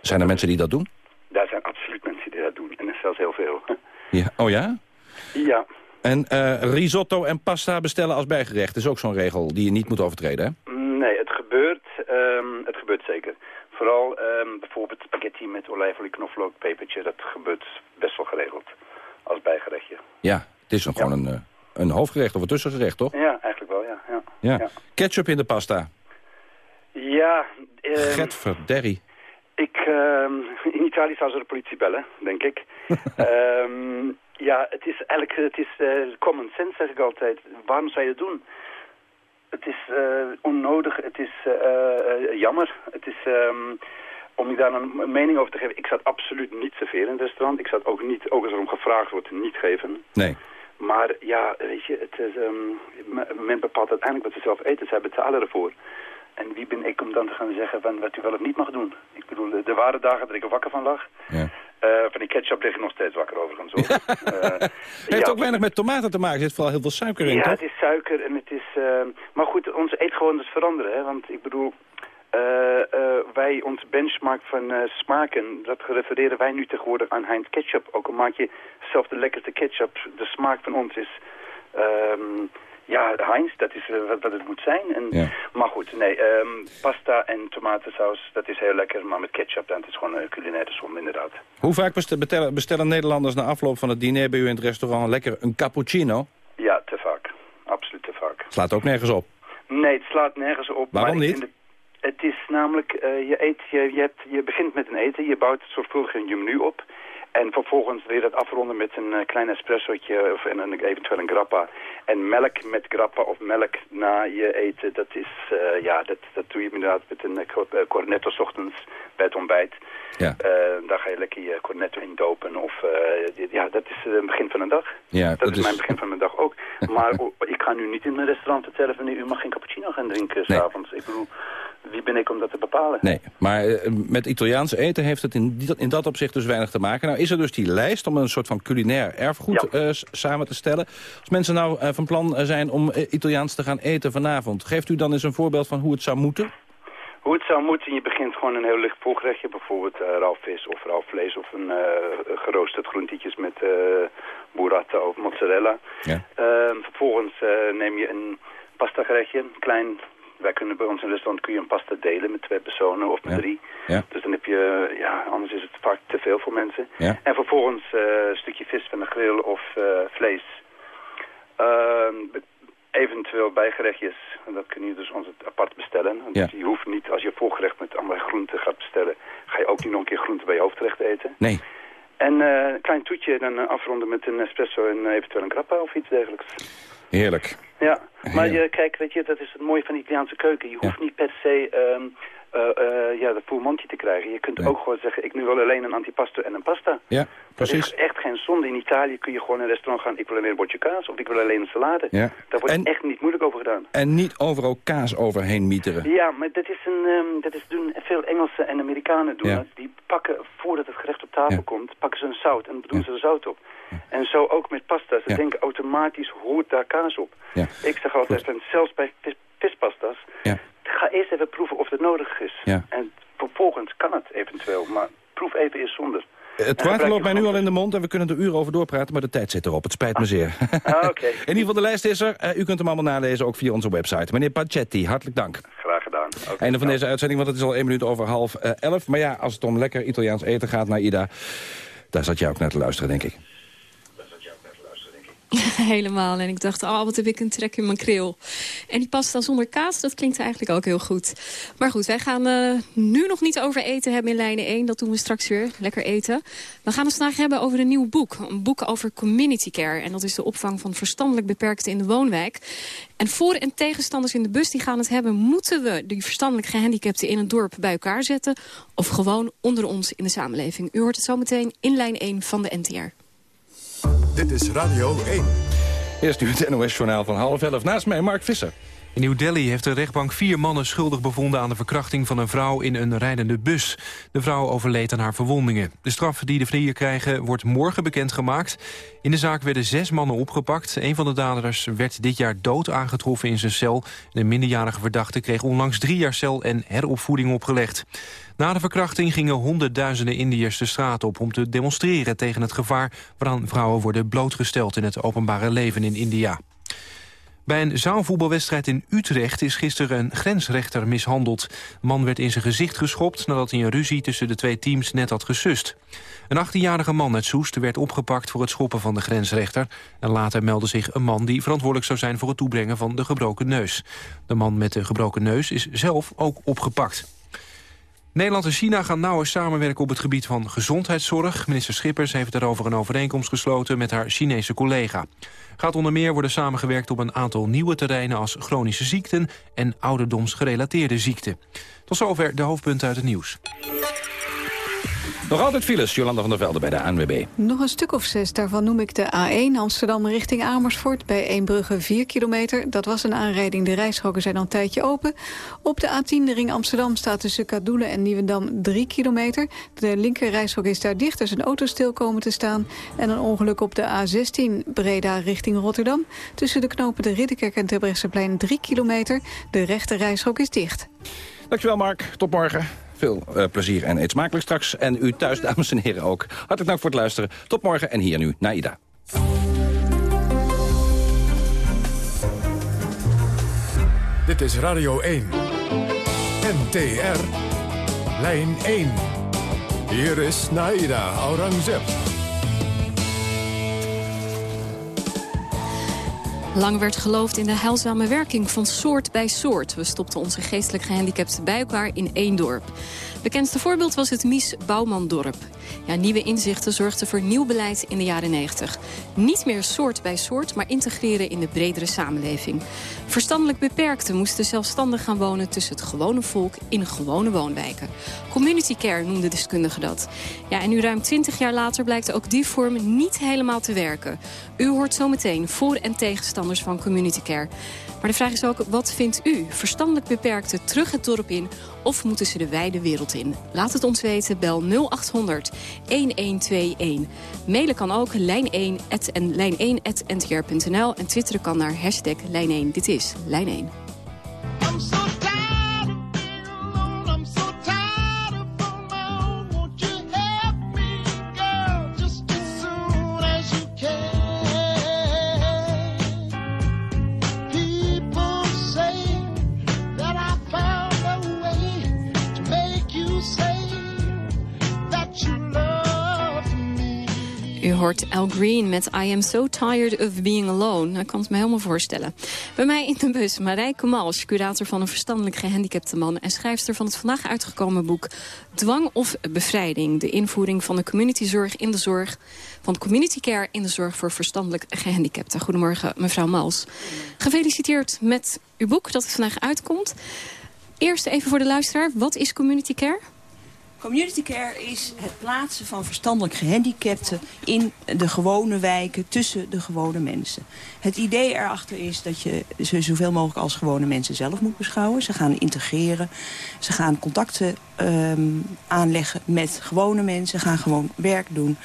Zijn er mensen die dat doen? Daar zijn absoluut mensen die dat doen. En er zelfs heel veel. [laughs] Ja. Oh ja? Ja. En uh, risotto en pasta bestellen als bijgerecht is ook zo'n regel die je niet moet overtreden, hè? Nee, het gebeurt. Um, het gebeurt zeker. Vooral um, bijvoorbeeld spaghetti met olijfolie, knoflook, pepertje. Dat gebeurt best wel geregeld als bijgerechtje. Ja, het is gewoon een, uh, een hoofdgerecht of een tussengerecht, toch? Ja, eigenlijk wel, ja. Ja. ja. ja. Ketchup in de pasta. Ja. Um, Getverderrie. Ik, in Italië zou ze de politie bellen, denk ik. [laughs] ja, het is eigenlijk het is, uh, common sense, zeg ik altijd. Waarom zou je het doen? Het is uh, onnodig, het is uh, jammer. Het is, um, om je daar een mening over te geven, ik zou het absoluut niet serveren in het restaurant. Ik zou het ook niet, ook als er om gevraagd wordt, niet geven. Nee. Maar ja, weet je, het is, um, men bepaalt uiteindelijk wat ze zelf eten. Zij betalen ervoor. En wie ben ik om dan te gaan zeggen van wat u wel of niet mag doen? Ik bedoel, er waren dagen dat ik er wakker van lag. Ja. Uh, van die ketchup lig ik nog steeds wakker overigens. uh, het heeft ja, ook weinig met tomaten te maken. Er zit vooral heel veel suiker in, Ja, toch? het is suiker en het is... Uh, maar goed, onze eetgewoontes veranderen. Hè? Want ik bedoel, wij, ons benchmark van smaken... dat refereren wij nu tegenwoordig aan Heinz ketchup. Ook al maak je zelf de lekkerste ketchup. De smaak van ons is... Um, ja, Heinz, dat is uh, wat, wat, het moet zijn. En, ja. Maar goed, nee, um, pasta en tomatensaus, dat is heel lekker. Maar met ketchup, dan het is gewoon een culinaire som, inderdaad. Hoe vaak bestellen, bestellen Nederlanders na afloop van het diner bij u in het restaurant lekker een cappuccino? Ja, te vaak. Absoluut te vaak. Slaat ook nergens op? Nee, het slaat nergens op. Waarom maar niet? Het, het is namelijk, uh, je, eet, je, je, hebt, je begint met een eten, je bouwt zorgvuldig je menu op... En vervolgens wil je dat afronden met een uh, klein espressootje of en een, eventueel een grappa. En melk met grappa of melk na je eten, dat is, uh, ja, dat, dat doe je inderdaad met een uh, cornetto 's ochtends bij het ontbijt. Ja. daar ga je lekker je cornetto in dopen. Of, ja, dat is het begin van een dag. Ja, dat, dat is, is mijn begin van mijn dag ook. [laughs] maar ik ga nu niet in mijn restaurant vertellen van u mag geen cappuccino gaan drinken nee. s'avonds. Ik bedoel, wie ben ik om dat te bepalen? Nee, maar eh, met Italiaans eten heeft het in, in dat opzicht dus weinig te maken. Nou is er dus die lijst om een soort van culinair erfgoed eh, samen te stellen. Als mensen nou eh, van plan eh, zijn om Italiaans te gaan eten vanavond... geeft u dan eens een voorbeeld van hoe het zou moeten? Hoe het zou moeten, je begint gewoon een heel licht voorgerechtje. Bijvoorbeeld eh rauw vis of rauw vlees of een eh, geroosterd groentietjes met eh burrata of mozzarella. Ja. Ehm, vervolgens neem je een pasta gerechtje, klein. Wij kunnen bij ons in restaurant kun je een pasta delen met twee personen of met Ja. drie. Ja. Dus dan heb je, ja, anders is het vaak te veel voor mensen. Ja. En vervolgens eh, een stukje vis van de grill of eh, vlees. Ehm, be- eventueel bijgerechtjes. En dat kun je dus ons apart bestellen. Want Ja. Je hoeft niet, als je voorgerecht met allemaal groenten gaat bestellen... ga je ook niet nog een keer groenten bij je hoofdgerecht eten. Nee. En eh, een klein toetje dan afronden met een espresso en eventueel een grappa of iets dergelijks. Heerlijk. Ja, maar je, kijk, weet je, dat is het mooie van de Italiaanse keuken. Je hoeft niet per se ehm eh, eh, ja, de full te krijgen. Je kunt ook gewoon zeggen, ik nu wil alleen een antipasto en een pasta. Ja, Dat precies. is echt geen zonde. In Italië kun je gewoon in een restaurant gaan, ik wil alleen een bordje kaas of ik wil alleen een salade. Ja. Daar wordt En- echt niet moeilijk over gedaan. En niet overal kaas overheen mieteren. Ja, maar dat is een, ehm, dat is doen veel Engelsen en Amerikanen doen Ja. dat. Die pakken, voordat het gerecht op tafel komt, pakken ze een zout en doen ze er zout op. En zo ook met pasta. Ze Ja. denken automatisch, hoort daar kaas op. Ja. Ik zeg altijd, van, zelfs bij vis, vispasta's, Ja. ga eerst even proeven of het nodig is. Ja. En vervolgens kan het eventueel, maar proef even eerst zonder. Het water loopt mij nu al in de mond en we kunnen er uren over doorpraten, maar de tijd zit erop. Het spijt me zeer. Ah, oké. [laughs] In ieder geval, de lijst is er. Eh, u kunt hem allemaal nalezen, ook via onze website. Meneer Pacetti, hartelijk dank. Graag gedaan. Oké. Einde van deze uitzending, want het is al één minuut over half eh, elf. Maar ja, als het om lekker Italiaans eten gaat naar Ida... daar zat jij ook naar te luisteren, denk ik. [laughs] Helemaal. En ik dacht, oh, wat heb ik een trek in mijn kreel. En die pasta zonder kaas, dat klinkt eigenlijk ook heel goed. Maar goed, wij gaan eh, nu nog niet over eten hebben in lijnen 1. Dat doen we straks weer. Lekker eten. We gaan het vandaag hebben over een nieuw boek. Een boek over community care. En dat is de opvang van verstandelijk beperkten in de woonwijk. En voor- en tegenstanders in de bus die gaan het hebben... moeten we die verstandelijk gehandicapten in een dorp bij elkaar zetten... of gewoon onder ons in de samenleving. U hoort het zo meteen in lijn 1 van de NTR. Dit is Radio 1. Eerst nu het NOS-journaal van half elf. Naast mij Mark Visser. In New Delhi heeft de rechtbank vier mannen schuldig bevonden aan de verkrachting van een vrouw in een rijdende bus. De vrouw overleed aan haar verwondingen. De straf die de vier krijgen wordt morgen bekendgemaakt. In de zaak werden zes mannen opgepakt. Een van de daders werd dit jaar dood aangetroffen in zijn cel. De minderjarige verdachte kreeg onlangs drie jaar cel en heropvoeding opgelegd. Na de verkrachting gingen honderdduizenden Indiërs de straat op... om te demonstreren tegen het gevaar waaraan vrouwen worden blootgesteld... in het openbare leven in India. Bij een zaalvoetbalwedstrijd in Utrecht is gisteren een grensrechter mishandeld. De man werd in zijn gezicht geschopt nadat hij een ruzie tussen de twee teams net had gesust. Een 18-jarige man uit Soest werd opgepakt voor het schoppen van de grensrechter. En later meldde zich een man die verantwoordelijk zou zijn voor het toebrengen van de gebroken neus. De man met de gebroken neus is zelf ook opgepakt. Nederland en China gaan nauwer samenwerken op het gebied van gezondheidszorg. Minister Schippers heeft daarover een overeenkomst gesloten met haar Chinese collega. Gaat onder meer worden samengewerkt op een aantal nieuwe terreinen als chronische ziekten en ouderdomsgerelateerde ziekten. Tot zover de hoofdpunten uit het nieuws. Nog altijd files, Jolanda van der Velde bij de ANWB. Nog een stuk of zes, daarvan noem ik de A1 Amsterdam richting Amersfoort... bij Eembrugge 4 kilometer. Dat was een aanrijding, de rijstroken zijn al een tijdje open. Op de A10 de ring Amsterdam staat tussen Kadoelen en Nieuwendam 3 kilometer. De linker rijstrook is daar dicht, er is een auto stil komen te staan. En een ongeluk op de A16 Breda richting Rotterdam. Tussen de knopen de Ridderkerk en Terbrechtseplein 3 kilometer. De rechter rijstrook is dicht. Dankjewel Mark, tot morgen. Veel eh, plezier en eet smakelijk straks. En u thuis, dames en heren, ook. Hartelijk dank voor het luisteren. Tot morgen en hier nu, Naida. Dit is Radio 1. NTR. Lijn 1. Hier is Naida Aurangzeb. Lang werd geloofd in de heilzame werking van soort bij soort. We stopten onze geestelijk gehandicapten bij elkaar in één dorp. Bekendste voorbeeld was het Mies Bouwmandorp. Ja, nieuwe inzichten zorgden voor nieuw beleid in de jaren 90. Niet meer soort bij soort, maar integreren in de bredere samenleving. Verstandelijk beperkten moesten zelfstandig gaan wonen... tussen het gewone volk in gewone woonwijken. Community care noemden deskundigen dat. Ja, en nu ruim 20 jaar later blijkt ook die vorm niet helemaal te werken. U hoort zometeen voor- en van community care. Maar de vraag is ook, wat vindt u? Verstandelijk beperkte terug het dorp in of moeten ze de wijde wereld in? Laat het ons weten, bel 0800 1121. Mailen kan ook lijn1 en lijn1.ntr.nl en twitteren kan naar hashtag lijn1. Dit is Lijn 1. U hoort Al Green met I am so tired of being alone. Ik kan het me helemaal voorstellen. Bij mij in de bus Marijke Mals, curator van een verstandelijk gehandicapte man... en schrijfster van het vandaag uitgekomen boek Dwang of Bevrijding. De invoering van de communityzorg in de zorg... van community care in de zorg voor verstandelijk gehandicapten. Goedemorgen, mevrouw Mals. Gefeliciteerd met uw boek dat het vandaag uitkomt. Eerst even voor de luisteraar, wat is community care? Community care is het plaatsen van verstandelijk gehandicapten in de gewone wijken tussen de gewone mensen. Het idee erachter is dat je ze zoveel mogelijk als gewone mensen zelf moet beschouwen. Ze gaan integreren, ze gaan contacten um, aanleggen met gewone mensen, gaan gewoon werk doen.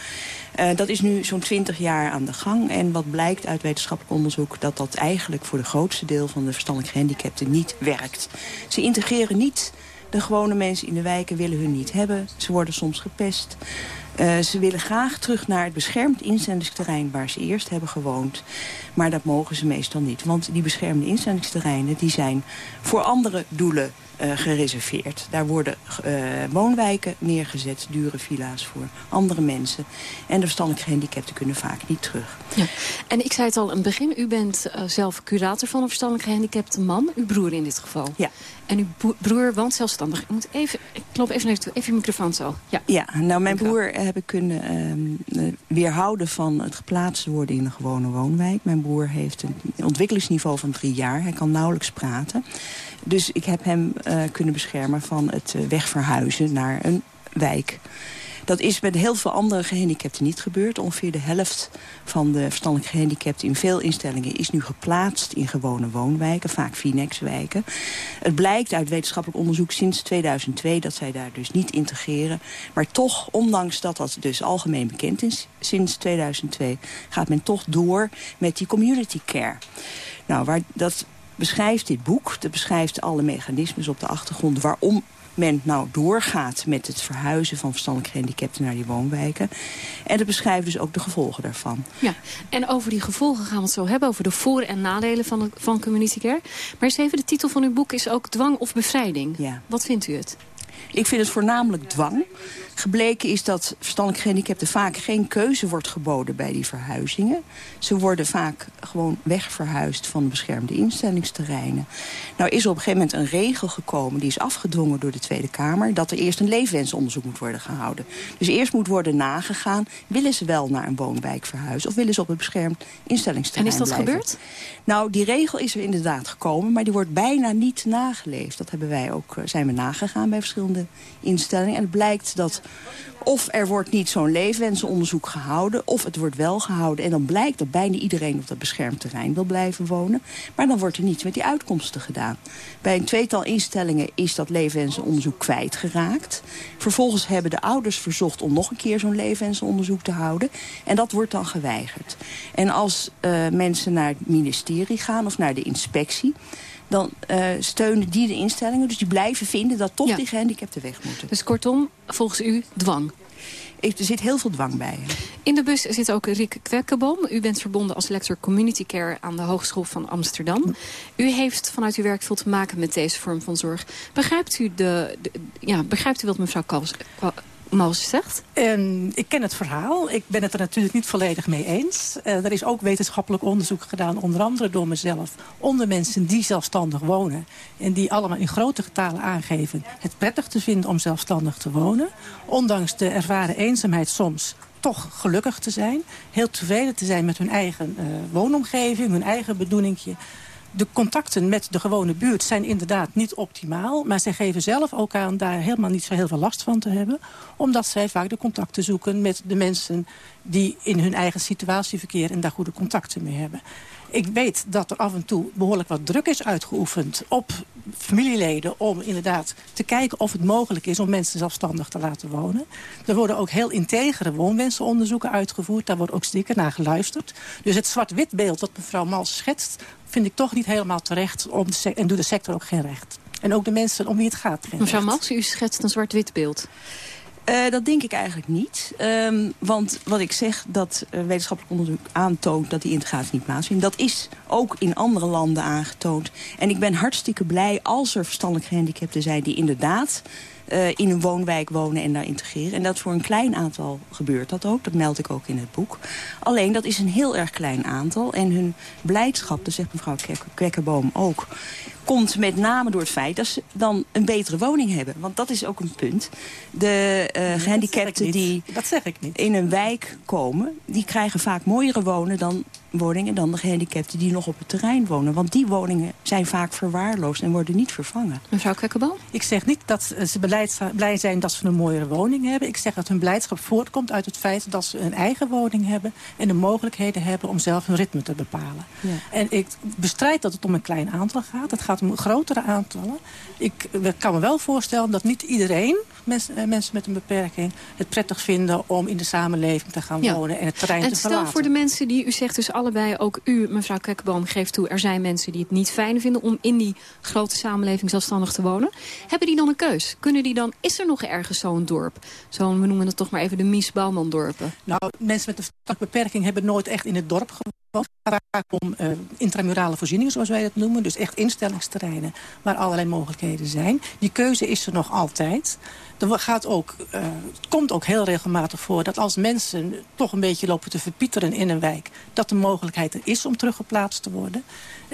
Uh, dat is nu zo'n 20 jaar aan de gang. En wat blijkt uit wetenschappelijk onderzoek... dat dat eigenlijk voor de grootste deel van de verstandelijk gehandicapten niet werkt. Ze integreren niet de gewone mensen in de wijken willen hun niet hebben. Ze worden soms gepest. Uh, ze willen graag terug naar het beschermd inzendingsterrein waar ze eerst hebben gewoond. Maar dat mogen ze meestal niet. Want die beschermde inzendingsterreinen die zijn voor andere doelen uh, gereserveerd. Daar worden uh, woonwijken neergezet, dure villa's voor andere mensen. En de verstandelijk gehandicapten kunnen vaak niet terug. Ja. En ik zei het al in het begin, u bent uh, zelf curator van een verstandelijk gehandicapte man. Uw broer in dit geval. Ja. En uw broer woont zelfstandig. Ik, moet even, ik loop even naar even je microfoon zo. Ja, ja nou mijn broer heb ik kunnen um, weerhouden van het geplaatst worden in een gewone woonwijk. Mijn broer heeft een ontwikkelingsniveau van drie jaar. Hij kan nauwelijks praten. Dus ik heb hem uh, kunnen beschermen van het uh, wegverhuizen naar een wijk. Dat is met heel veel andere gehandicapten niet gebeurd. Ongeveer de helft van de verstandelijk gehandicapten in veel instellingen... is nu geplaatst in gewone woonwijken, vaak Finex-wijken. Het blijkt uit wetenschappelijk onderzoek sinds 2002 dat zij daar dus niet integreren. Maar toch, ondanks dat dat dus algemeen bekend is sinds 2002... gaat men toch door met die community care. Nou, waar dat beschrijft dit boek. Dat beschrijft alle mechanismes op de achtergrond waarom men nou doorgaat met het verhuizen van verstandelijk gehandicapten naar die woonwijken. En het beschrijft dus ook de gevolgen daarvan. Ja, en over die gevolgen gaan we het zo hebben, over de voor- en nadelen van, van community care. Maar eens even, de titel van uw boek is ook Dwang of Bevrijding. Ja. Wat vindt u het? Ik vind het voornamelijk dwang. Gebleken is dat verstandelijk gehandicapten vaak geen keuze wordt geboden bij die verhuizingen. Ze worden vaak gewoon wegverhuisd van beschermde instellingsterreinen. Nou is er op een gegeven moment een regel gekomen, die is afgedwongen door de Tweede Kamer, dat er eerst een leefwensonderzoek moet worden gehouden. Dus eerst moet worden nagegaan, willen ze wel naar een woonwijk verhuizen of willen ze op een beschermd instellingsterrein En is dat blijven. gebeurd? Nou, die regel is er inderdaad gekomen, maar die wordt bijna niet nageleefd. Dat hebben wij ook, eh, zijn we nagegaan bij verschillende instellingen. En het blijkt dat of er wordt niet zo'n leefwensenonderzoek gehouden... of het wordt wel gehouden. En dan blijkt dat bijna iedereen op dat beschermd terrein wil blijven wonen. Maar dan wordt er niets met die uitkomsten gedaan. Bij een tweetal instellingen is dat leefwensenonderzoek kwijtgeraakt. Vervolgens hebben de ouders verzocht om nog een keer zo'n leefwensenonderzoek te houden. En dat wordt dan geweigerd. En als uh, mensen naar het ministerie gaan of naar de inspectie dan uh, steunen die de instellingen. Dus die blijven vinden dat toch Ja. die gehandicapten weg moeten. Dus kortom, volgens u dwang. Er zit heel veel dwang bij. In de bus zit ook Rieke Kwekkenboom. U bent verbonden als lector Community Care aan de Hogeschool van Amsterdam. U heeft vanuit uw werk veel te maken met deze vorm van zorg. Begrijpt u, de, de- ja, begrijpt u wat mevrouw Kals, Zegt? En ik ken het verhaal. Ik ben het er natuurlijk niet volledig mee eens. Eh, er is ook wetenschappelijk onderzoek gedaan, onder andere door mezelf... onder mensen die zelfstandig wonen. En die allemaal in grote getalen aangeven... het prettig te vinden om zelfstandig te wonen. Ondanks de ervaren eenzaamheid soms toch gelukkig te zijn. Heel tevreden te zijn met hun eigen eh, woonomgeving, hun eigen bedoelingje. De contacten met de gewone buurt zijn inderdaad niet optimaal. Maar zij geven zelf ook aan daar helemaal niet zo heel veel last van te hebben. Omdat zij vaak de contacten zoeken met de mensen die in hun eigen situatie verkeren... en daar goede contacten mee hebben. Ik weet dat er af en toe behoorlijk wat druk is uitgeoefend op familieleden... om inderdaad te kijken of het mogelijk is om mensen zelfstandig te laten wonen. Er worden ook heel integere woonwensenonderzoeken uitgevoerd. Daar wordt ook zeker naar geluisterd. Dus het zwart-wit beeld dat mevrouw Mals schetst... vind ik toch niet helemaal terecht om en doet de sector ook geen recht. En ook de mensen om wie het gaat. Mevrouw Mals, u schetst een zwart-wit beeld. Uh, dat denk ik eigenlijk niet. Um, want wat ik zeg, dat uh, wetenschappelijk onderzoek aantoont dat die integratie niet plaatsvindt. Dat is ook in andere landen aangetoond. En ik ben hartstikke blij als er verstandelijk gehandicapten zijn die inderdaad uh, in een woonwijk wonen en daar integreren. En dat voor een klein aantal gebeurt dat ook. Dat meld ik ook in het boek. Alleen dat is een heel erg klein aantal. En hun blijdschap, dat zegt mevrouw Kwekkerboom ook komt met name door het feit dat ze dan een betere woning hebben. Want dat is ook een punt. De uh, gehandicapten die dat zeg ik niet. in een wijk komen... die krijgen vaak mooiere wonen dan woningen dan de gehandicapten die nog op het terrein wonen. Want die woningen zijn vaak verwaarloosd en worden niet vervangen. Mevrouw Kekkerbal? Ik zeg niet dat ze blij zijn dat ze een mooiere woning hebben. Ik zeg dat hun blijdschap voortkomt uit het feit dat ze een eigen woning hebben... en de mogelijkheden hebben om zelf hun ritme te bepalen. Ja. En ik bestrijd dat het om een klein aantal gaat. Het gaat om grotere aantallen. Ik kan me wel voorstellen dat niet iedereen, mensen, eh, mensen met een beperking... het prettig vinden om in de samenleving te gaan wonen en het terrein en te verlaten. En stel voor de mensen die, u zegt dus allebei, ook u, mevrouw Kekkenboom, geeft toe... er zijn mensen die het niet fijn vinden om in die grote samenleving zelfstandig te wonen. Hebben die dan een keus? Kunnen die dan, is er nog ergens zo'n dorp? Zo'n, we noemen het toch maar even de Mies Bouwman dorpen. Nou, mensen met een beperking hebben nooit echt in het dorp gewoond gaat om uh, intramurale voorzieningen, zoals wij dat noemen. Dus echt instellingsterreinen waar allerlei mogelijkheden zijn. Die keuze is er nog altijd. Er gaat ook, uh, het komt ook heel regelmatig voor dat als mensen toch een beetje lopen te verpieteren in een wijk... dat de mogelijkheid er is om teruggeplaatst te worden.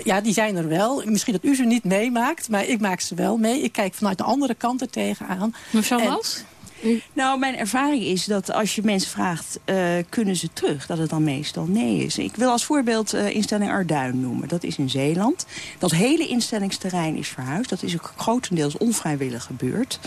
Ja, die zijn er wel. Misschien dat u ze niet meemaakt, maar ik maak ze wel mee. Ik kijk vanuit de andere kant er tegenaan. Mevrouw Wals? Nou, mijn ervaring is dat als je mensen vraagt, uh, kunnen ze terug? Dat het dan meestal nee is. Ik wil als voorbeeld uh, instelling Arduin noemen. Dat is in Zeeland. Dat hele instellingsterrein is verhuisd. Dat is ook grotendeels onvrijwillig gebeurd.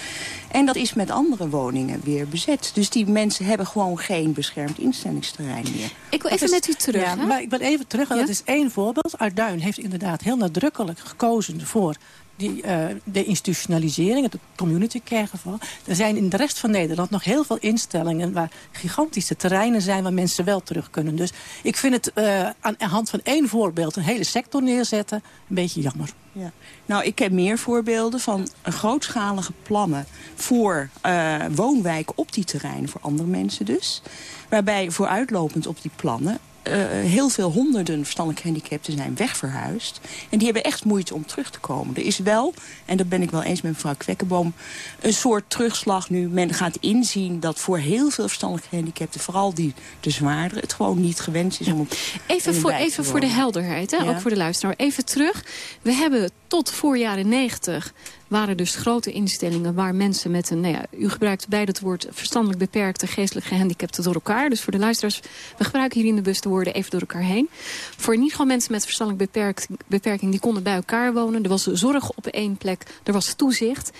En dat is met andere woningen weer bezet. Dus die mensen hebben gewoon geen beschermd instellingsterrein meer. Ik wil even met u terug. Ja, maar ik wil even terug. En ja? dat is één voorbeeld. Arduin heeft inderdaad heel nadrukkelijk gekozen voor die, uh, de institutionalisering, het community care geval. Er zijn in de rest van Nederland nog heel veel instellingen... waar gigantische terreinen zijn waar mensen wel terug kunnen. Dus ik vind het uh, aan de hand van één voorbeeld... een hele sector neerzetten, een beetje jammer. Ja. Nou, ik heb meer voorbeelden van grootschalige plannen... voor uh, woonwijken op die terreinen, voor andere mensen dus. Waarbij vooruitlopend op die plannen uh, heel veel honderden verstandelijk gehandicapten zijn wegverhuisd. En die hebben echt moeite om terug te komen. Er is wel, en dat ben ik wel eens met mevrouw Kwekkenboom... een soort terugslag nu. Men gaat inzien dat voor heel veel verstandelijk gehandicapten... vooral die de zwaardere, het gewoon niet gewenst is om op Even, voor, even voor de helderheid, hè? Ja. ook voor de luisteraar. Even terug. We hebben tot voor jaren 90 waren dus grote instellingen waar mensen met een... Nou ja, u gebruikt beide het woord verstandelijk beperkte, geestelijk gehandicapten door elkaar. Dus voor de luisteraars, we gebruiken hier in de bus de woorden even door elkaar heen. Voor niet gewoon mensen met verstandelijk beperkt, beperking, die konden bij elkaar wonen. Er was zorg op één plek, er was toezicht.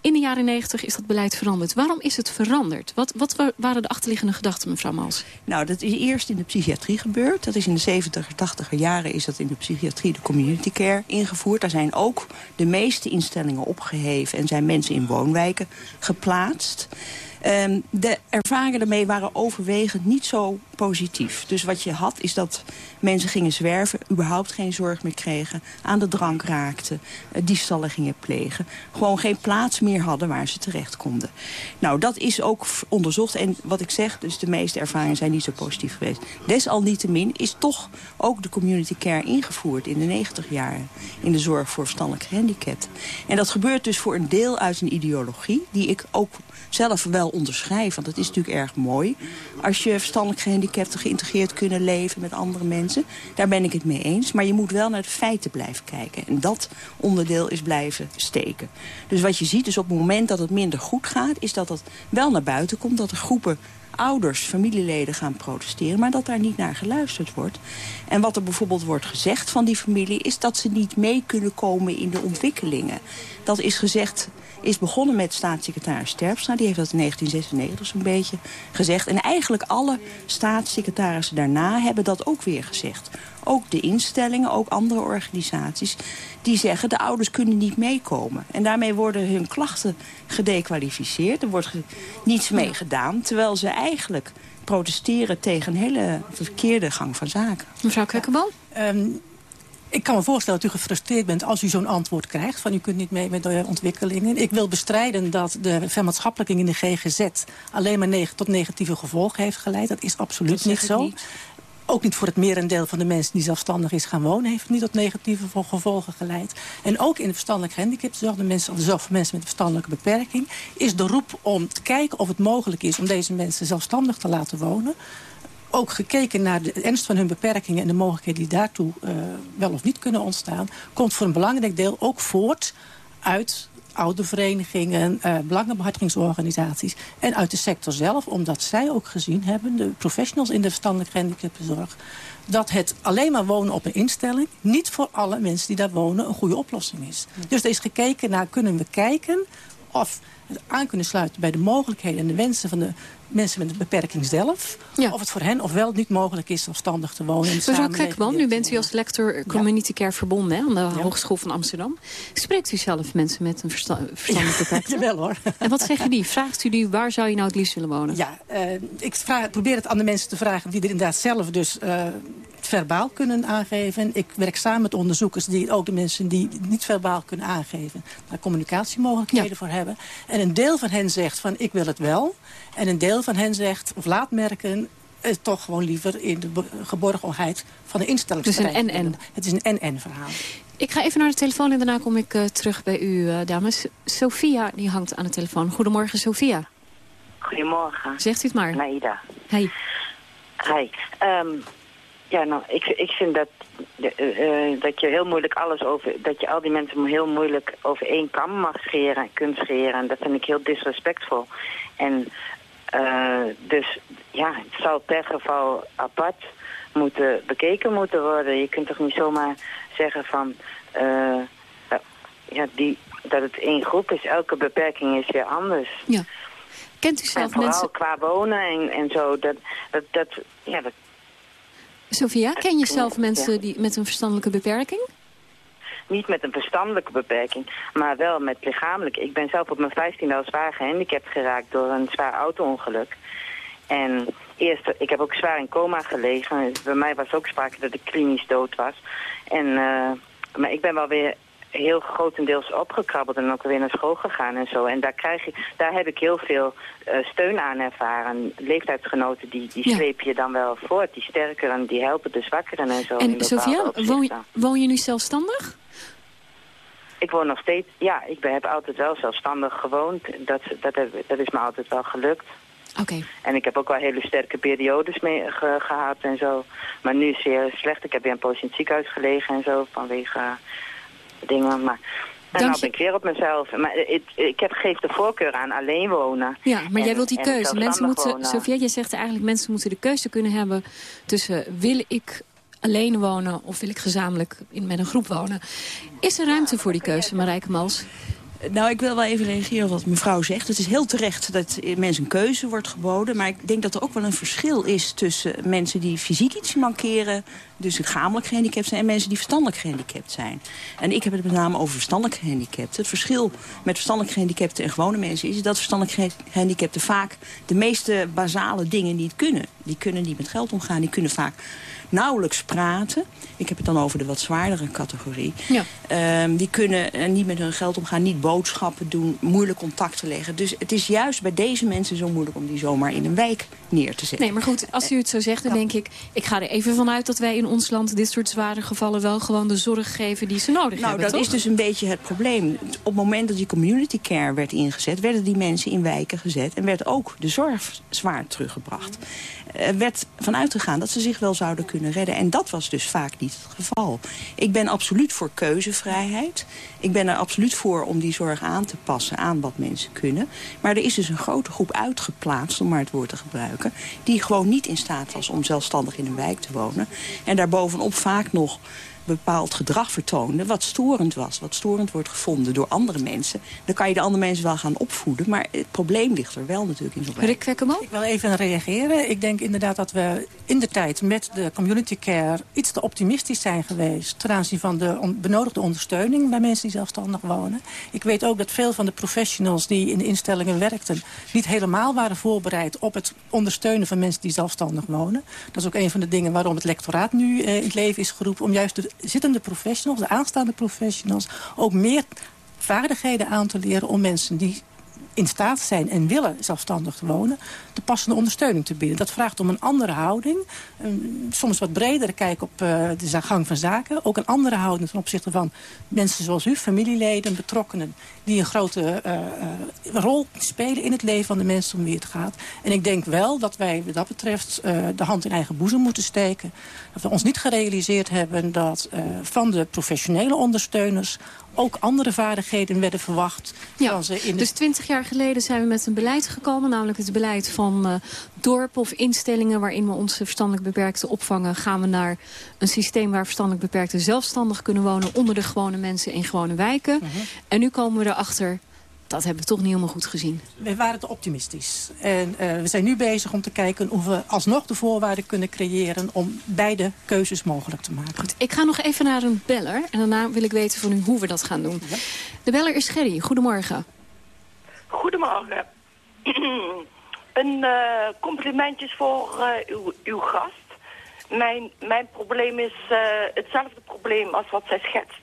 In de jaren negentig is dat beleid veranderd. Waarom is het veranderd? Wat, wat waren de achterliggende gedachten, mevrouw Mals? Nou, dat is eerst in de psychiatrie gebeurd. Dat is in de 70 80 jaren is dat in de psychiatrie de community care ingevoerd. Daar zijn ook de meeste instellingen opgeheven... en zijn mensen in woonwijken geplaatst. Um, de ervaringen daarmee waren overwegend niet zo positief. Dus wat je had is dat mensen gingen zwerven... überhaupt geen zorg meer kregen, aan de drank raakten... Uh, diefstallen gingen plegen. Gewoon geen plaats meer hadden waar ze terecht konden. Nou, dat is ook onderzocht. En wat ik zeg, dus de meeste ervaringen zijn niet zo positief geweest. Desalniettemin is toch ook de community care ingevoerd in de 90 jaren... in de zorg voor verstandelijk gehandicapten. En dat gebeurt dus voor een deel uit een ideologie... die ik ook zelf wel onderschrijf. Want dat is natuurlijk erg mooi. Als je verstandelijk gehandicapten geïntegreerd kunnen leven met andere mensen. Daar ben ik het mee eens. Maar je moet wel naar de feiten blijven kijken. En dat onderdeel is blijven steken. Dus wat je ziet is op het moment dat het minder goed gaat... is dat het wel naar buiten komt. Dat er groepen ouders, familieleden gaan protesteren... maar dat daar niet naar geluisterd wordt. En wat er bijvoorbeeld wordt gezegd van die familie... is dat ze niet mee kunnen komen in de ontwikkelingen. Dat is gezegd is begonnen met staatssecretaris Terpstra. Die heeft dat in 1996 zo'n beetje gezegd. En eigenlijk alle staatssecretarissen daarna hebben dat ook weer gezegd. Ook de instellingen, ook andere organisaties, die zeggen... de ouders kunnen niet meekomen. En daarmee worden hun klachten gedekwalificeerd. Er wordt niets mee gedaan, terwijl ze eigenlijk protesteren tegen een hele verkeerde gang van zaken. Mevrouw Kekkenbal? Um, ik kan me voorstellen dat u gefrustreerd bent als u zo'n antwoord krijgt... van u kunt niet mee met de ontwikkelingen. Ik wil bestrijden dat de vermaatschappelijking in de GGZ... alleen maar neg tot negatieve gevolgen heeft geleid. Dat is absoluut niet zo. Ook niet voor het merendeel van de mensen die zelfstandig is gaan wonen... heeft niet tot negatieve gevolgen geleid. En ook in de verstandelijke gehandicaptenzorg, de mensen, de mensen met een verstandelijke beperking... is de roep om te kijken of het mogelijk is om deze mensen zelfstandig te laten wonen ook gekeken naar de ernst van hun beperkingen... en de mogelijkheden die daartoe uh, wel of niet kunnen ontstaan... komt voor een belangrijk deel ook voort uit ouderverenigingen, uh, belangenbehartigingsorganisaties... en uit de sector zelf, omdat zij ook gezien hebben... de professionals in de verstandelijke gehandicaptenzorg... dat het alleen maar wonen op een instelling... niet voor alle mensen die daar wonen een goede oplossing is. Dus er is gekeken naar, kunnen we kijken of aan kunnen sluiten bij de mogelijkheden en de wensen van de mensen met een beperking zelf. Of het voor hen ofwel niet mogelijk is zelfstandig te wonen. Mevrouw Krekman, nu bent u als lector Community Care verbonden hè, aan de Hogeschool van Amsterdam. Spreekt u zelf mensen met een verstandelijke [laughs] beperking? Jawel hoor. En wat zeggen die? Vraagt u die, waar zou je nou het liefst willen wonen? Ja, uh, ik vraag, probeer het aan de mensen te vragen die er inderdaad zelf dus... Uh, verbaal kunnen aangeven. Ik werk samen met onderzoekers die ook de mensen die niet verbaal kunnen aangeven... daar communicatiemogelijkheden voor hebben. En een deel van hen zegt van ik wil het wel. En een deel van hen zegt of laat merken het eh, toch gewoon liever in de geborgenheid van de instelling. Dus een en-en. Het is een en-en verhaal. Ik ga even naar de telefoon en daarna kom ik uh, terug bij u, uh, dames. Sophia, die hangt aan de telefoon. Goedemorgen, Sophia. Goedemorgen. Zegt u het maar. Naida. Hey. Hi. Um, ja, nou, ik, ik vind dat, uh, dat je heel moeilijk alles over... dat je al die mensen heel moeilijk over één kam mag scheren, kunt scheren. En dat vind ik heel disrespectvol. En dus ja, het zal per geval apart moeten bekeken moeten worden. Je kunt toch niet zomaar zeggen van... Uh, ja, die, dat het één groep is. Elke beperking is weer anders. Ja. Kent u zelf en mensen... qua wonen en, en zo, dat, dat, dat, ja, dat Sophia, ken je zelf mensen die, met een verstandelijke beperking? Niet met een verstandelijke beperking, maar wel met lichamelijk. Ik ben zelf op mijn 15 al zwaar gehandicapt geraakt door een zwaar auto-ongeluk. En eerst, ik heb ook zwaar in coma gelegen. Bij mij was ook sprake dat ik klinisch dood was. En, uh, maar ik ben wel weer heel grotendeels opgekrabbeld en ook weer naar school gegaan en zo. En daar, krijg je, daar heb ik heel veel uh, steun aan ervaren. Leeftijdsgenoten die, die ja. sleep je dan wel voort. Die sterkeren, die helpen de zwakkeren en zo. En Sofia, woon je, woon je nu zelfstandig? Ik woon nog steeds, ja, ik ben, heb altijd wel zelfstandig gewoond. Dat, dat, heb, dat is me altijd wel gelukt. Oké. Okay. En ik heb ook wel hele sterke periodes mee ge, gehad en zo. Maar nu is zeer slecht. Ik heb weer een poosje in het ziekenhuis gelegen en zo vanwege dingen. Maar en nou ben ik weer op mezelf. Maar ik, ik heb, geef de voorkeur aan alleen wonen. Ja, maar en, jij wilt die keuze. Mensen moeten, wonen. Sofia, je zegt eigenlijk mensen moeten de keuze kunnen hebben tussen wil ik alleen wonen of wil ik gezamenlijk in, met een groep wonen. Is er ruimte voor die keuze, Marijke Mals? Nou, ik wil wel even reageren op wat mevrouw zegt. Het is heel terecht dat mensen een keuze wordt geboden. Maar ik denk dat er ook wel een verschil is tussen mensen die fysiek iets mankeren... dus lichamelijk gehandicapt zijn... en mensen die verstandelijk gehandicapt zijn. En ik heb het met name over verstandelijk gehandicapten. Het verschil met verstandelijk gehandicapten en gewone mensen... is dat verstandelijk gehandicapten vaak de meeste basale dingen niet kunnen. Die kunnen niet met geld omgaan, die kunnen vaak nauwelijks praten. Ik heb het dan over de wat zwaardere categorie. Ja. Um, die kunnen uh, niet met hun geld omgaan, niet boodschappen doen, moeilijk contacten leggen. Dus het is juist bij deze mensen zo moeilijk om die zomaar in een wijk neer te zetten. Nee, maar goed, als u het zo zegt, dan denk ik... ik ga er even vanuit dat wij in ons land dit soort zware gevallen... wel gewoon de zorg geven die ze nodig nou, hebben, dat toch? is dus een beetje het probleem. Op het moment dat die community care werd ingezet... werden die mensen in wijken gezet en werd ook de zorg zwaar teruggebracht. er werd vanuit gegaan dat ze zich wel zouden kunnen redden. En dat was dus vaak niet het geval. Ik ben absoluut voor keuzevrijheid. Ik ben er absoluut voor om die zorg aan te passen aan wat mensen kunnen. Maar er is dus een grote groep uitgeplaatst, om maar het woord te gebruiken... die gewoon niet in staat was om zelfstandig in een wijk te wonen. En daarbovenop vaak nog bepaald gedrag vertoonde... wat storend was, wat storend wordt gevonden door andere mensen... dan kan je de andere mensen wel gaan opvoeden. Maar het probleem ligt er wel natuurlijk in zo'n Rick Kwekkerman? Ik wil even reageren. Ik denk inderdaad dat we in de tijd met de community care... iets te optimistisch zijn geweest... ten aanzien van de benodigde ondersteuning bij mensen die zelfstandig wonen. Ik weet ook dat veel van de professionals die in de instellingen werkten... niet helemaal waren voorbereid op het ondersteunen van mensen die zelfstandig wonen. Dat is ook een van de dingen waarom het lectoraat nu eh, in het leven is geroepen... om juist de zittende professionals, de aanstaande professionals... ook meer vaardigheden aan te leren om mensen die in staat zijn en willen zelfstandig wonen... de passende ondersteuning te bieden. Dat vraagt om een andere houding. soms wat bredere kijk op uh, de gang van zaken. Ook een andere houding ten opzichte van mensen zoals u, familieleden, betrokkenen... die een grote uh, uh, rol spelen in het leven van de mensen om wie het gaat. En ik denk wel dat wij wat dat betreft de hand in eigen boezem moeten steken. Dat we ons niet gerealiseerd hebben dat van de professionele ondersteuners ook andere vaardigheden werden verwacht. Ja, ze in dus twintig jaar geleden zijn we met een beleid gekomen. Namelijk het beleid van uh, dorpen of instellingen waarin we onze verstandelijk beperkten opvangen. Gaan we naar een systeem waar verstandelijk beperkten zelfstandig kunnen wonen. Onder de gewone mensen in gewone wijken. Mhm. En nu komen we erachter dat hebben we toch niet helemaal goed gezien. We waren te optimistisch. En uh, we zijn nu bezig om te kijken of we alsnog de voorwaarden kunnen creëren... om beide keuzes mogelijk te maken. Goed, ik ga nog even naar een beller. En daarna wil ik weten van u hoe we dat gaan doen. De beller is Gerry. Goedemorgen. Goedemorgen. [clears throat] een uh, complimentjes voor uh, uw, uw gast. Mijn, mijn probleem is hetzelfde probleem als wat zij schetst.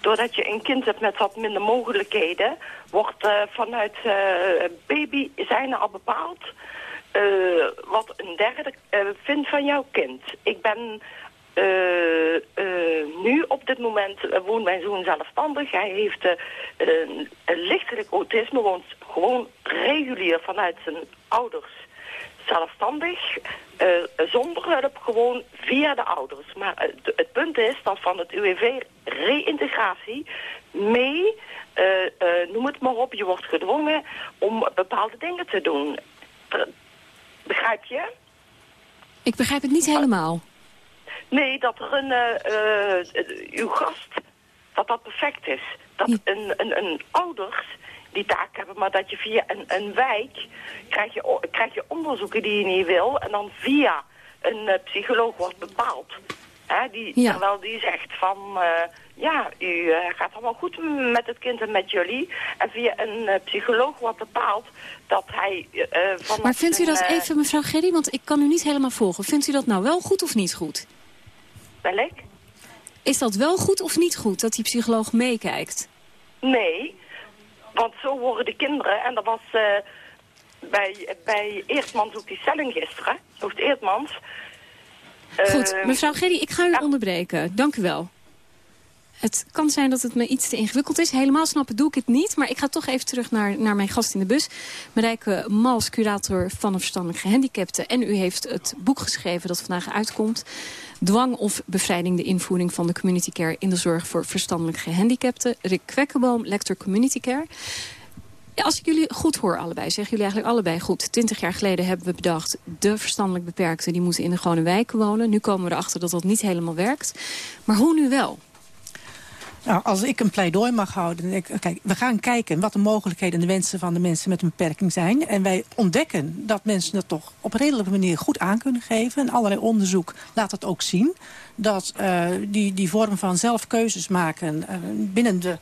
Doordat je een kind hebt met wat minder mogelijkheden wordt uh, vanuit uh, baby zijn al bepaald wat een derde vindt van jouw kind. Ik ben nu op dit moment woont mijn zoon zelfstandig. Hij heeft een lichtelijk autisme, woont gewoon regulier vanuit zijn ouders zelfstandig, zonder hulp, gewoon via de ouders. Maar het punt is dat van het UWV reïntegratie mee uh, uh, noem het maar op, je wordt gedwongen om bepaalde dingen te doen. Begrijp je? Ik begrijp het niet helemaal. Nee, dat er een, uh, uw gast, dat dat perfect is. Dat een, een, een ouders die taak hebben, maar dat je via een, een wijk krijg je, krijg je onderzoeken die je niet wil. En dan via een psycholoog wordt bepaald. Hè, die, Terwijl die zegt van, ja, u uh, gaat allemaal goed met het kind en met jullie. En via een uh, psycholoog wordt bepaald dat hij uh, van... Maar vindt u dat even, mevrouw Gerry, want ik kan u niet helemaal volgen. Vindt u dat nou wel goed of niet goed? Welk? Is dat wel goed of niet goed, dat die psycholoog meekijkt? Nee, want zo worden de kinderen, en dat was bij, bij Eertmans ook die stelling gisteren, Hoofd Eertmans... Goed, mevrouw Gerry, ik ga u onderbreken. Dank u wel. Het kan zijn dat het me iets te ingewikkeld is. Helemaal snappen doe ik het niet. Maar ik ga toch even terug naar, naar mijn gast in de bus. Marijke Mals, curator van een verstandelijk gehandicapten. En u heeft het boek geschreven dat vandaag uitkomt. Dwang of bevrijding de invoering van de community care... in de zorg voor verstandelijk gehandicapten. Rick Kwekkenboom, lector community care. als ik jullie goed hoor allebei, zeggen jullie eigenlijk allebei goed. Twintig jaar geleden hebben we bedacht... de verstandelijk beperkten die moeten in de gewone wijken wonen. Nu komen we erachter dat dat niet helemaal werkt. Maar hoe nu wel? Nou, als ik een pleidooi mag houden, ik, kijk, we gaan kijken wat de mogelijkheden en de wensen van de mensen met een beperking zijn. En wij ontdekken dat mensen dat toch op redelijke manier goed aan kunnen geven. En allerlei onderzoek laat het ook zien. Dat uh, die, die vorm van zelfkeuzes maken uh, binnen de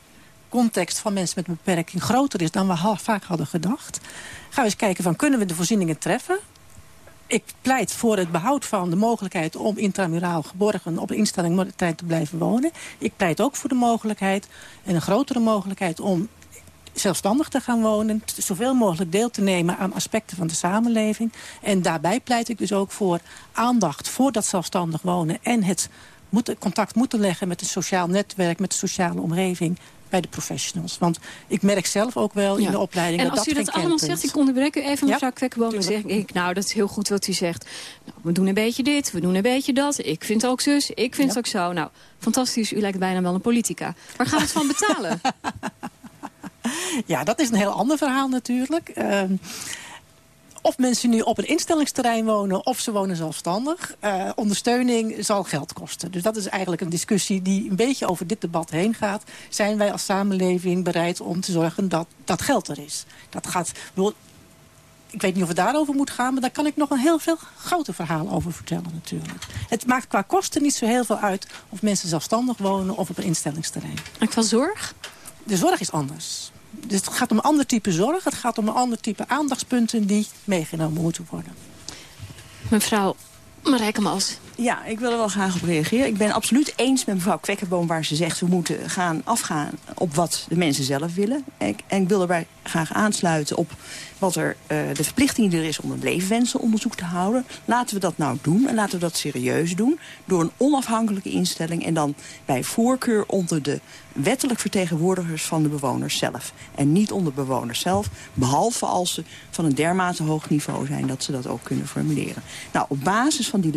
context van mensen met een beperking groter is dan we vaak hadden gedacht. Gaan we eens kijken van kunnen we de voorzieningen treffen? Ik pleit voor het behoud van de mogelijkheid om intramuraal geborgen op de instelling tijd te blijven wonen. Ik pleit ook voor de mogelijkheid en een grotere mogelijkheid om zelfstandig te gaan wonen. Zoveel mogelijk deel te nemen aan aspecten van de samenleving. En daarbij pleit ik dus ook voor aandacht voor dat zelfstandig wonen. En het contact moeten leggen met een sociaal netwerk, met de sociale omgeving bij de professionals. Want ik merk zelf ook wel in de opleiding... En dat als u dat allemaal zegt, ik onderbreek u even, Ja? mevrouw Kwekkenboom. Dan zeg ik, nou, dat is heel goed wat u zegt. Nou, we doen een beetje dit, we doen een beetje dat. Ik vind ook zus, ik vind Ja. ook zo. Nou, fantastisch, u lijkt bijna wel een politica. Waar gaan we het van betalen? [laughs] Ja, dat is een heel ander verhaal natuurlijk. Ehm, of mensen nu op een instellingsterrein wonen of ze wonen zelfstandig. eh, ondersteuning zal geld kosten. Dus dat is eigenlijk een discussie die een beetje over dit debat heen gaat. Zijn wij als samenleving bereid om te zorgen dat dat geld er is? Dat gaat... ik weet niet of het daarover moet gaan, maar daar kan ik nog een heel veel groter verhaal over vertellen natuurlijk. Het maakt qua kosten niet zo heel veel uit of mensen zelfstandig wonen of op een instellingsterrein. En qua zorg? De zorg is anders. Dus het gaat om een ander type zorg. Het gaat om een ander type aandachtspunten die meegenomen moeten worden. Mevrouw Marijke Mals. Ja, ik wil er wel graag op reageren. Ik ben absoluut eens met mevrouw Kwekkerboom waar ze zegt... we moeten gaan afgaan op wat de mensen zelf willen. En, ik wil erbij graag aansluiten op wat er, eh, de verplichting er is... om een leefwensenonderzoek te houden. Laten we dat nou doen en laten we dat serieus doen... door een onafhankelijke instelling... en dan bij voorkeur onder de wettelijk vertegenwoordigers van de bewoners zelf. En niet onder bewoners zelf, behalve als ze van een dermate hoog niveau zijn... dat ze dat ook kunnen formuleren. Nou, op basis van die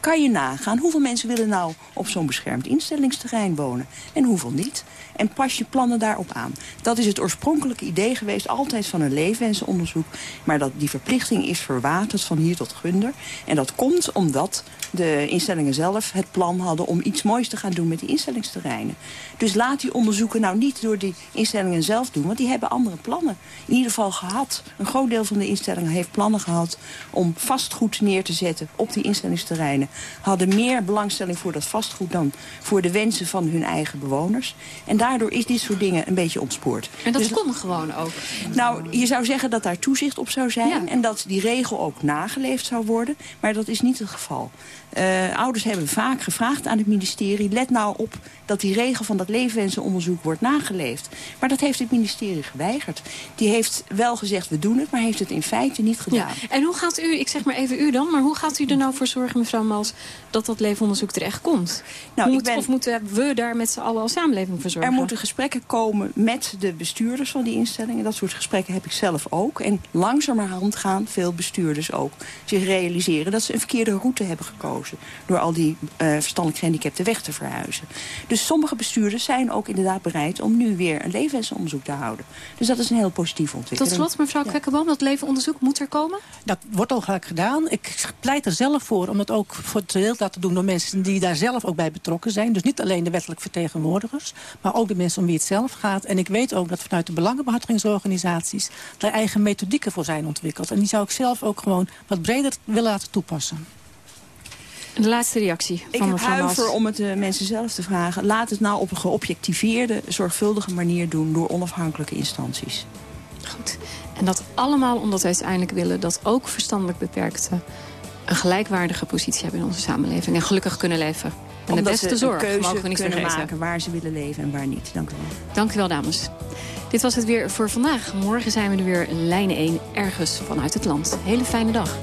kan je nagaan... hoeveel mensen willen nou op zo'n beschermd instellingsterrein wonen en hoeveel niet. En pas je plannen daarop aan. Dat is het oorspronkelijke idee geweest, altijd van een leefwensenonderzoek. Maar dat, die verplichting is verwaterd van hier tot gunder. En dat komt omdat de instellingen zelf het plan hadden... om iets moois te gaan doen met die instellingsterreinen. Dus laat die onderzoeken nou niet door die instellingen zelf doen... want die hebben andere plannen. In ieder geval gehad. Een groot deel van de instellingen heeft plannen gehad... om vastgoed neer te zetten op die instellingsterreinen. Hadden meer belangstelling voor dat vastgoed... dan voor de wensen van hun eigen bewoners. En daardoor is dit soort dingen een beetje ontspoord. En dat Dus- kon gewoon ook. nou, je zou zeggen dat daar toezicht op zou zijn... en dat die regel ook nageleefd zou worden. Maar dat is niet het geval. Eh, ouders hebben vaak gevraagd aan het ministerie... let nou op dat die regel van dat leefwensenonderzoek wordt nageleefd. Maar dat heeft het ministerie geweigerd. Die heeft wel gezegd, we doen het, maar heeft het in feite niet gedaan. Ja. En hoe gaat u, ik zeg maar even u dan... maar hoe gaat u er nou voor zorgen, mevrouw Mals... dat dat leefonderzoek terecht komt? Nou, moet, ben- Of moeten we daar met z'n allen als samenleving voor zorgen? Er moeten gesprekken komen met de bestuurders van die instellingen. Dat soort gesprekken heb ik zelf ook. En langzamerhand gaan veel bestuurders ook zich realiseren... dat ze een verkeerde route hebben gekozen... door al die eh, verstandelijk gehandicapten weg te verhuizen. Dus sommige bestuurders zijn ook inderdaad bereid... om nu weer een leefwensenonderzoek te houden. Dus dat is een heel positieve Tot ontwikkeling. slot, mevrouw Ja. Kwekkenboom, dat levenonderzoek moet er komen? Dat wordt al vaak gedaan. Ik pleit er zelf voor om het ook voor het deel laten doen door mensen die daar zelf ook bij betrokken zijn. Dus niet alleen de wettelijk vertegenwoordigers, maar ook de mensen om wie het zelf gaat. En ik weet ook dat vanuit de belangenbehartigingsorganisaties daar eigen methodieken voor zijn ontwikkeld. En die zou ik zelf ook gewoon wat breder willen laten toepassen. De laatste reactie Ik van heb mevrouw huiver Mals. om het de mensen zelf te vragen. Laat het nou op een geobjectiveerde, zorgvuldige manier doen... door onafhankelijke instanties. Goed. En dat allemaal omdat we uiteindelijk willen... dat ook verstandelijk beperkten een gelijkwaardige positie hebben in onze samenleving. En gelukkig kunnen leven. En de beste zorg, keuze mogen we niet kunnen vergeten. maken waar ze willen leven en waar niet. Dank u wel. Dank u wel, dames. Dit was het weer voor vandaag. Morgen zijn we er weer lijn 1 ergens vanuit het land. Hele fijne dag.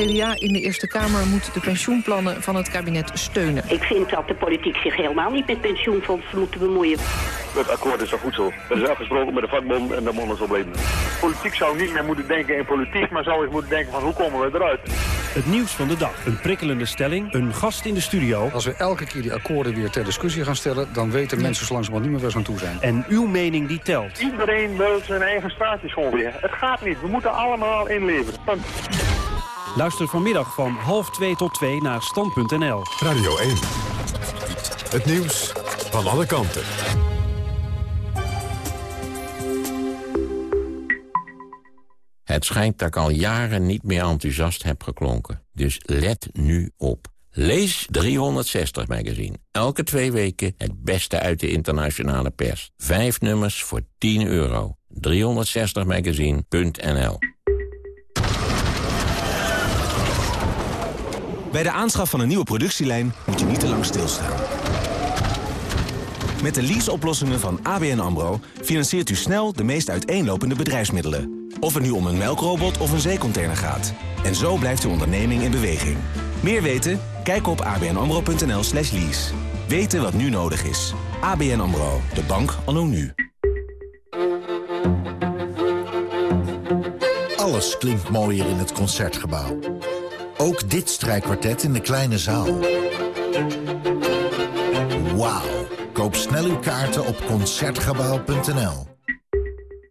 CDA in de Eerste Kamer moet de pensioenplannen van het kabinet steunen. Ik vind dat de politiek zich helemaal niet met pensioenfondsen moet bemoeien. Het akkoord is al goed zo. Dat is afgesproken met de vakbond en de mannen zo blijven. Politiek zou niet meer moeten denken in politiek, maar zou eens moeten denken van hoe komen we eruit. Het nieuws van de dag. Een prikkelende stelling. Een gast in de studio. Als we elke keer die akkoorden weer ter discussie gaan stellen... dan weten mensen zo langzamerhand niet meer waar ze aan toe zijn. En uw mening die telt. Iedereen wil zijn eigen straatje schoonvegen. Het gaat niet. We moeten allemaal inleveren. Punt. Luister vanmiddag van half 2 tot 2 naar stand.nl. Radio 1. Het nieuws van alle kanten. Het schijnt dat ik al jaren niet meer enthousiast heb geklonken. Dus let nu op. Lees 360 magazine. Elke twee weken het beste uit de internationale pers. Vijf nummers voor 10 euro. 360magazine.nl Bij de aanschaf van een nieuwe productielijn moet je niet te lang stilstaan. Met de leaseoplossingen van ABN AMRO financiert u snel de meest uiteenlopende bedrijfsmiddelen. Of het nu om een melkrobot of een zeecontainer gaat. En zo blijft uw onderneming in beweging. Meer weten? Kijk op abnamro.nl slash lease. Weten wat nu nodig is. ABN AMRO, de bank anno nu. Alles klinkt mooier in het Concertgebouw. Ook dit strijkkwartet in de kleine zaal. Wauw. Koop snel uw kaarten op Concertgebouw.nl.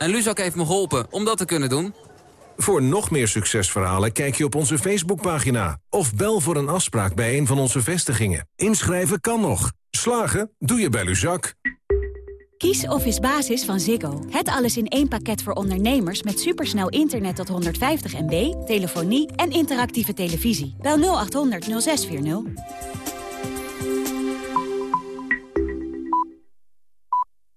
En Luzak heeft me geholpen om dat te kunnen doen. Voor nog meer succesverhalen kijk je op onze Facebookpagina. Of bel voor een afspraak bij een van onze vestigingen. Inschrijven kan nog. Slagen doe je bij Luzak. Kies Office Basis van Ziggo. Het alles in één pakket voor ondernemers met supersnel internet tot 150 MB, telefonie en interactieve televisie. Bel 0800 0640.